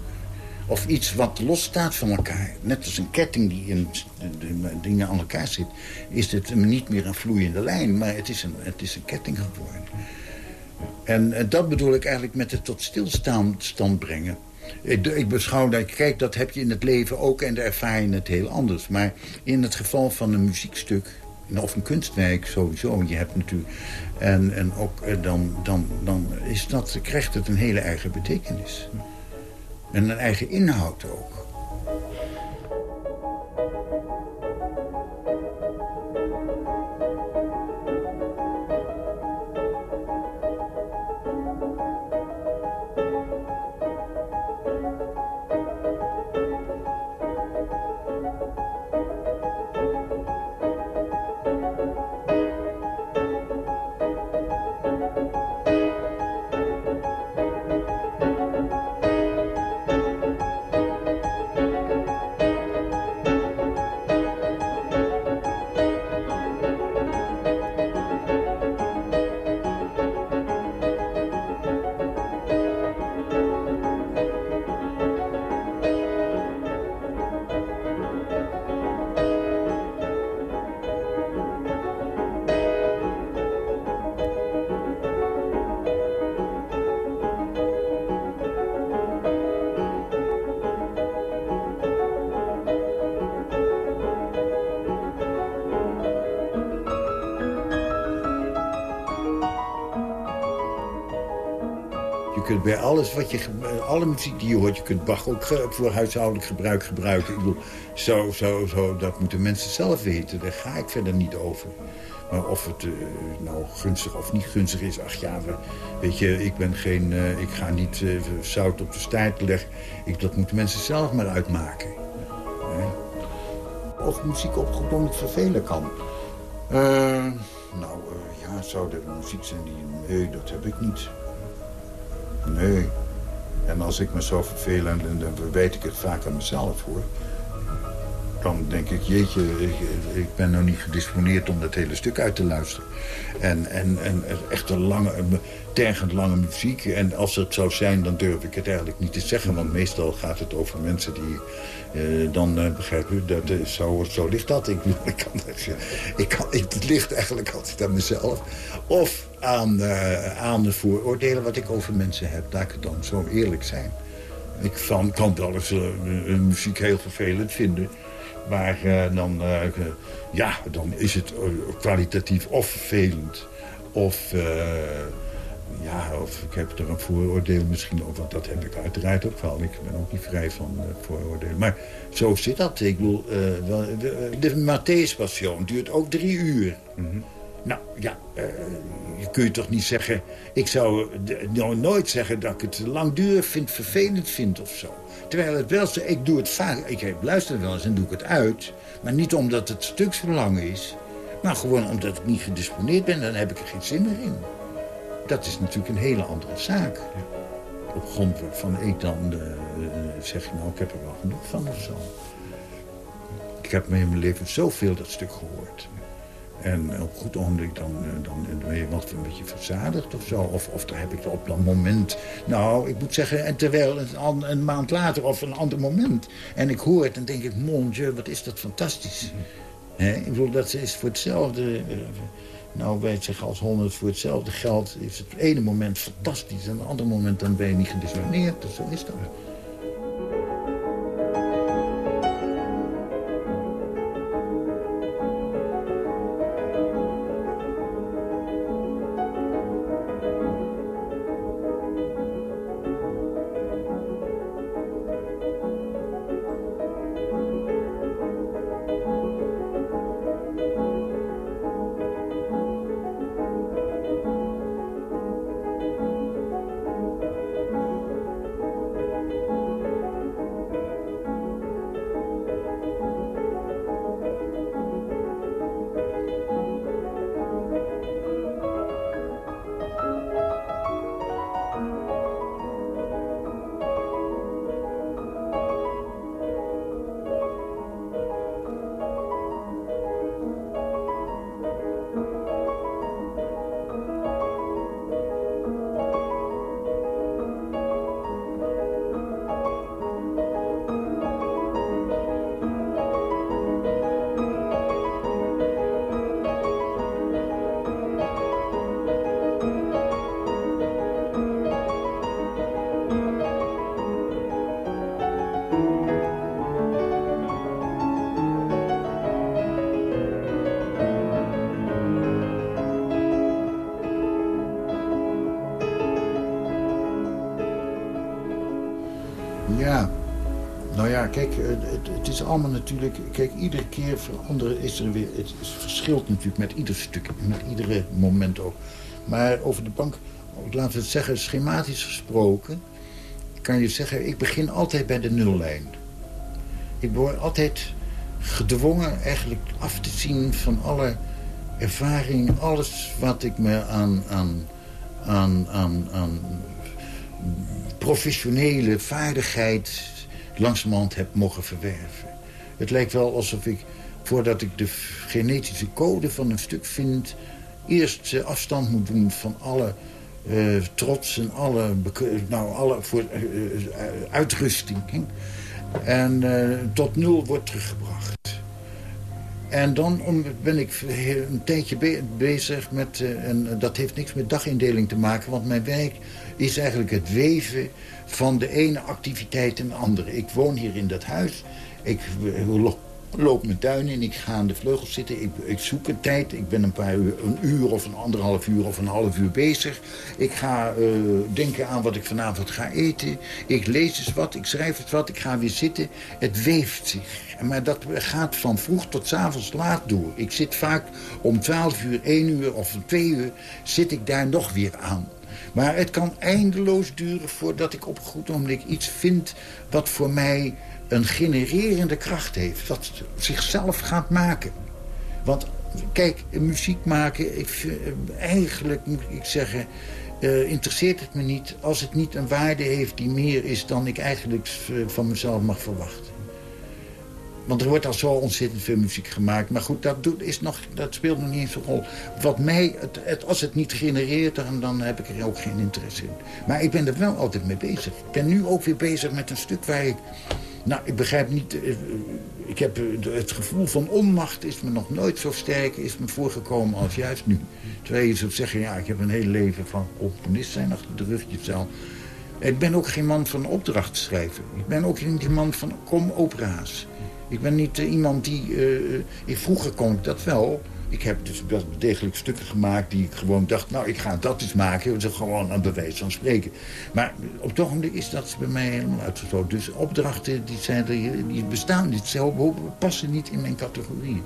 Of iets wat losstaat van elkaar. Net als een ketting die in dingen aan elkaar zit. Is het niet meer een vloeiende lijn, maar het is een, het is een ketting geworden. En, en dat bedoel ik eigenlijk met het tot stilstaan stand brengen. Ik, ik, beschouw dat, kijk, dat heb je in het leven ook en daar ervaar je het heel anders. Maar in het geval van een muziekstuk, of een kunstwerk sowieso, je hebt natuurlijk... En, en ook eh, dan, dan, dan is dat, krijgt het een hele eigen betekenis. En een eigen inhoud ook. Bij alles wat je... Alle muziek die je hoort, je kunt Bach ook voor huishoudelijk gebruik gebruiken. Ik bedoel, zo, zo, zo, dat moeten mensen zelf weten. Daar ga ik verder niet over. Maar of het uh, nou gunstig of niet gunstig is, ach ja, weet je, ik ben geen, uh, ik ga niet uh, zout op de staart leggen. Ik, dat moeten mensen zelf maar uitmaken. Of muziek opgedrongen vervelen kan. nou, ja, zou er muziek zijn die... Nee, dat heb ik niet. En als ik me zo verveel, en dan weet ik het vaak aan mezelf, hoor dan denk ik, jeetje, ik, ik, ben nog niet gedisponeerd om dat hele stuk uit te luisteren. En, en, en echt een lange, tergend lange muziek. En als het zou zijn, dan durf ik het eigenlijk niet te zeggen. Want meestal gaat het over mensen die uh, dan uh, begrijpen... Dat, uh, zo, zo ligt dat. Ik, kan, ik kan, het ligt eigenlijk altijd aan mezelf. Of aan, aan de vooroordelen wat ik over mensen heb. Laat ik het dan zo eerlijk zijn. Ik van, kan wel eens muziek heel vervelend vinden... Maar dan, ja, dan is het kwalitatief of vervelend. Of, ja, of ik heb er een vooroordeel misschien over. Want dat heb ik uiteraard ook wel. Ik ben ook niet vrij van vooroordelen. Maar zo zit dat. Ik bedoel, de, de Matthäus-passion duurt ook drie uur. Mm -hmm. Nou, ja, je kun je toch niet zeggen... Ik zou nou nooit zeggen dat ik het langdurig vind, vervelend vind of zo. Terwijl het wel zo, ik doe het vaak, ik luister wel eens en doe ik het uit. Maar niet omdat het stuk zo lang is. Maar gewoon omdat ik niet gedisponeerd ben, dan heb ik er geen zin meer in. Dat is natuurlijk een hele andere zaak. Op grond van ik dan uh, zeg je nou, ik heb er wel genoeg van of zo. Ik heb in mijn leven zoveel dat stuk gehoord. En op goed ogenblik dan, dan ben je wat een beetje verzadigd of zo. Of, of daar heb ik op dat moment... Nou, ik moet zeggen, en terwijl een, een maand later of een ander moment... en ik hoor het, dan denk ik, mon dieu, wat is dat fantastisch. He, ik bedoel, dat is voor hetzelfde... Nou, wij zeggen als honderd voor hetzelfde geld... is het ene moment fantastisch en het andere moment dan ben je niet gedisciplineerd. Dus zo is dat. Kijk, het, het, is allemaal natuurlijk... Kijk, iedere keer veranderen is er weer... Het verschilt natuurlijk met ieder stuk, met iedere moment ook. Maar over de bank, laten we het zeggen, schematisch gesproken... kan je zeggen, ik begin altijd bij de nullijn. Ik word altijd gedwongen eigenlijk af te zien van alle ervaring... alles wat ik me aan, aan, aan, aan, aan professionele vaardigheid langzamerhand heb mogen verwerven. Het lijkt wel alsof ik, voordat ik de genetische code van een stuk vind... eerst afstand moet doen van alle uh, trots en alle, nou, alle voor, uh, uitrusting. En tot nul wordt teruggebracht. En dan ben ik een tijdje bezig met... en dat heeft niks met dagindeling te maken... want mijn werk is eigenlijk het weven van de ene activiteit in de andere. Ik woon hier in dat huis. Ik loop mijn tuin in, ik ga aan de vleugels zitten. Ik, ik zoek een tijd. Ik ben een paar uur, een uur of een anderhalf uur of een half uur bezig. Ik ga uh, denken aan wat ik vanavond ga eten. Ik lees eens wat, ik schrijf eens wat, ik ga weer zitten. Het weeft zich. Maar dat gaat van vroeg tot avonds laat door. Ik zit vaak om 12 uur, 1 uur of 2 uur... zit ik daar nog weer aan. Maar het kan eindeloos duren voordat ik op een goed ogenblik iets vind... wat voor mij een genererende kracht heeft. Wat zichzelf gaat maken. Want kijk, muziek maken, ik, eigenlijk moet ik zeggen... Uh, interesseert het me niet als het niet een waarde heeft die meer is... dan ik eigenlijk van mezelf mag verwachten. Want er wordt al zo ontzettend veel muziek gemaakt. Maar goed, dat, doet, is nog, dat speelt nog niet eens een rol. Wat mij, het, als het niet genereert, dan, dan heb ik er ook geen interesse in. Maar ik ben er wel altijd mee bezig. Ik ben nu ook weer bezig met een stuk waar ik... Nou, ik begrijp niet... Eh, ik heb eh, het gevoel van onmacht is me nog nooit zo sterk is me voorgekomen als juist nu. Terwijl je zou zeggen, ja, ik heb een heel leven van componist zijn achter de rug. Ik ben ook geen man van opdracht schrijven. Ik ben ook niet man van kom opera's. Ik ben niet uh, iemand die... Uh, vroeger kon ik dat wel. Ik heb dus wel degelijk stukken gemaakt die ik gewoon dacht... nou, ik ga dat eens maken. Dat is gewoon een bewijs van spreken. Maar op het ogenblik is dat bij mij helemaal uitgesloten. Dus opdrachten die, zijn die bestaan niet. Ze passen niet in mijn categorie.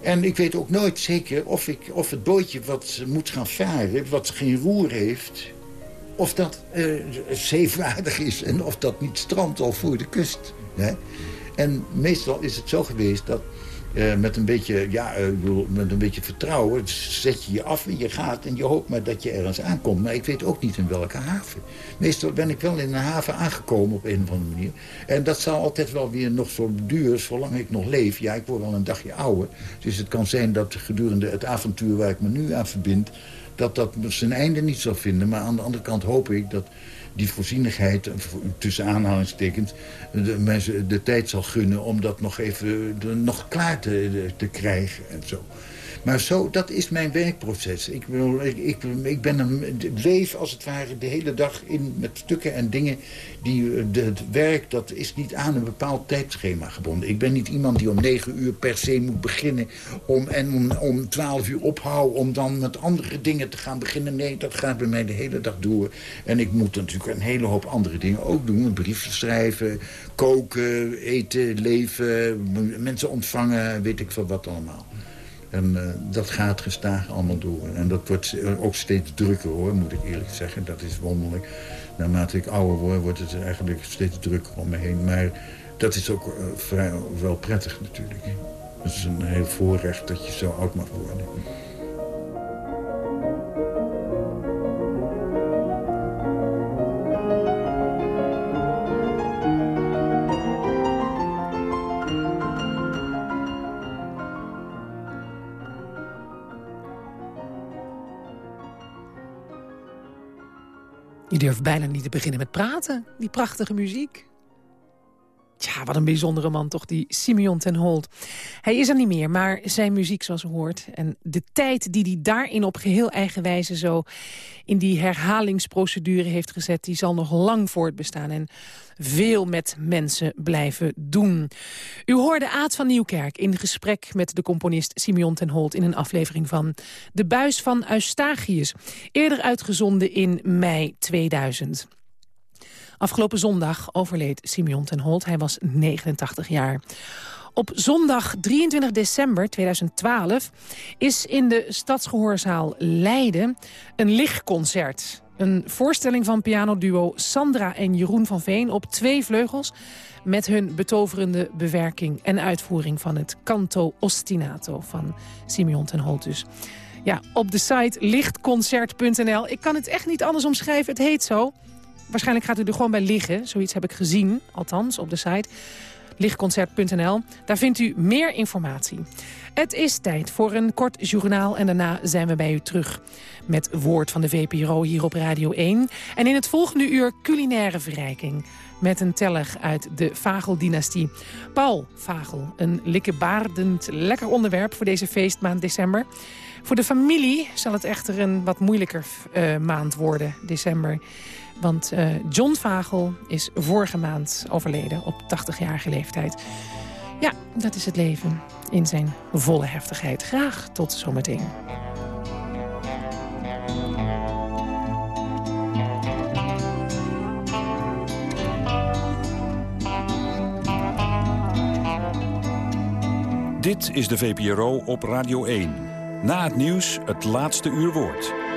En ik weet ook nooit zeker of, ik, of het bootje wat moet gaan varen... wat geen roer heeft... of dat uh, zeevaardig is en of dat niet strandt al voor de kust. Hè? En meestal is het zo geweest dat uh, met, een beetje, ja, uh, met een beetje vertrouwen zet je je af en je gaat... en je hoopt maar dat je ergens aankomt. Maar ik weet ook niet in welke haven. Meestal ben ik wel in een haven aangekomen op een of andere manier. En dat zal altijd wel weer nog zo duren zolang ik nog leef. Ja, ik word wel een dagje ouder. Dus het kan zijn dat gedurende het avontuur waar ik me nu aan verbind... dat dat zijn einde niet zal vinden. Maar aan de andere kant hoop ik dat die voorzienigheid, tussen aanhalingstekens, de, mensen de tijd zal gunnen om dat nog even nog klaar te, te krijgen en zo. Maar zo, dat is mijn werkproces. Ik, ik, ik, ik ben een leef als het ware de hele dag in met stukken en dingen. Die, eh, het werk dat is niet aan een bepaald tijdschema gebonden. Ik ben niet iemand die om negen uur per se moet beginnen. Om, en om, om twaalf uur ophouden om dan met andere dingen te gaan beginnen. Nee, dat gaat bij mij de hele dag door. En ik moet natuurlijk een hele hoop andere dingen ook doen. Brieven schrijven, koken, eten, leven, mensen ontvangen, weet ik veel wat allemaal. En uh, dat gaat gestaag allemaal door. En dat wordt ook steeds drukker hoor, moet ik eerlijk zeggen. Dat is wonderlijk. Naarmate ik ouder word, wordt het eigenlijk steeds drukker om me heen. Maar dat is ook uh, vrij, wel prettig natuurlijk. Het is een heel voorrecht dat je zo oud mag worden. Je durft bijna niet te beginnen met praten. Die prachtige muziek. Tja, wat een bijzondere man toch, die Simeon ten Holt. Hij is er niet meer, maar zijn muziek zoals hoort... en de tijd die hij daarin op geheel eigen wijze zo... in die herhalingsprocedure heeft gezet... die zal nog lang voortbestaan en veel met mensen blijven doen. U hoorde Aad van Nieuwkerk in gesprek met de componist Simeon ten Holt... in een aflevering van De Buis van Eustachius... eerder uitgezonden in mei 2000. Afgelopen zondag overleed Simeon ten Holt. Hij was 89 jaar. Op zondag 23 december 2012 is in de Stadsgehoorzaal Leiden een lichtconcert. Een voorstelling van pianoduo Sandra en Jeroen van Veen op twee vleugels... met hun betoverende bewerking en uitvoering van het canto ostinato van Simeon ten Holt dus. Ja, op de site lichtconcert.nl. Ik kan het echt niet anders omschrijven, het heet zo. Waarschijnlijk gaat u er gewoon bij liggen. Zoiets heb ik gezien, althans, op de site lichtconcert.nl. Daar vindt u meer informatie. Het is tijd voor een kort journaal en daarna zijn we bij u terug... met Woord van de VPRO hier op Radio 1. En in het volgende uur culinaire verrijking... met een teller uit de Vagel-dynastie. Paul Vagel, een likkebaardend lekker onderwerp... voor deze feestmaand december. Voor de familie zal het echter een wat moeilijker uh, maand worden, december... Want uh, John Vagel is vorige maand overleden op 80-jarige leeftijd. Ja, dat is het leven in zijn volle heftigheid. Graag tot zometeen. Dit is de VPRO op Radio 1. Na het nieuws het laatste uur woord.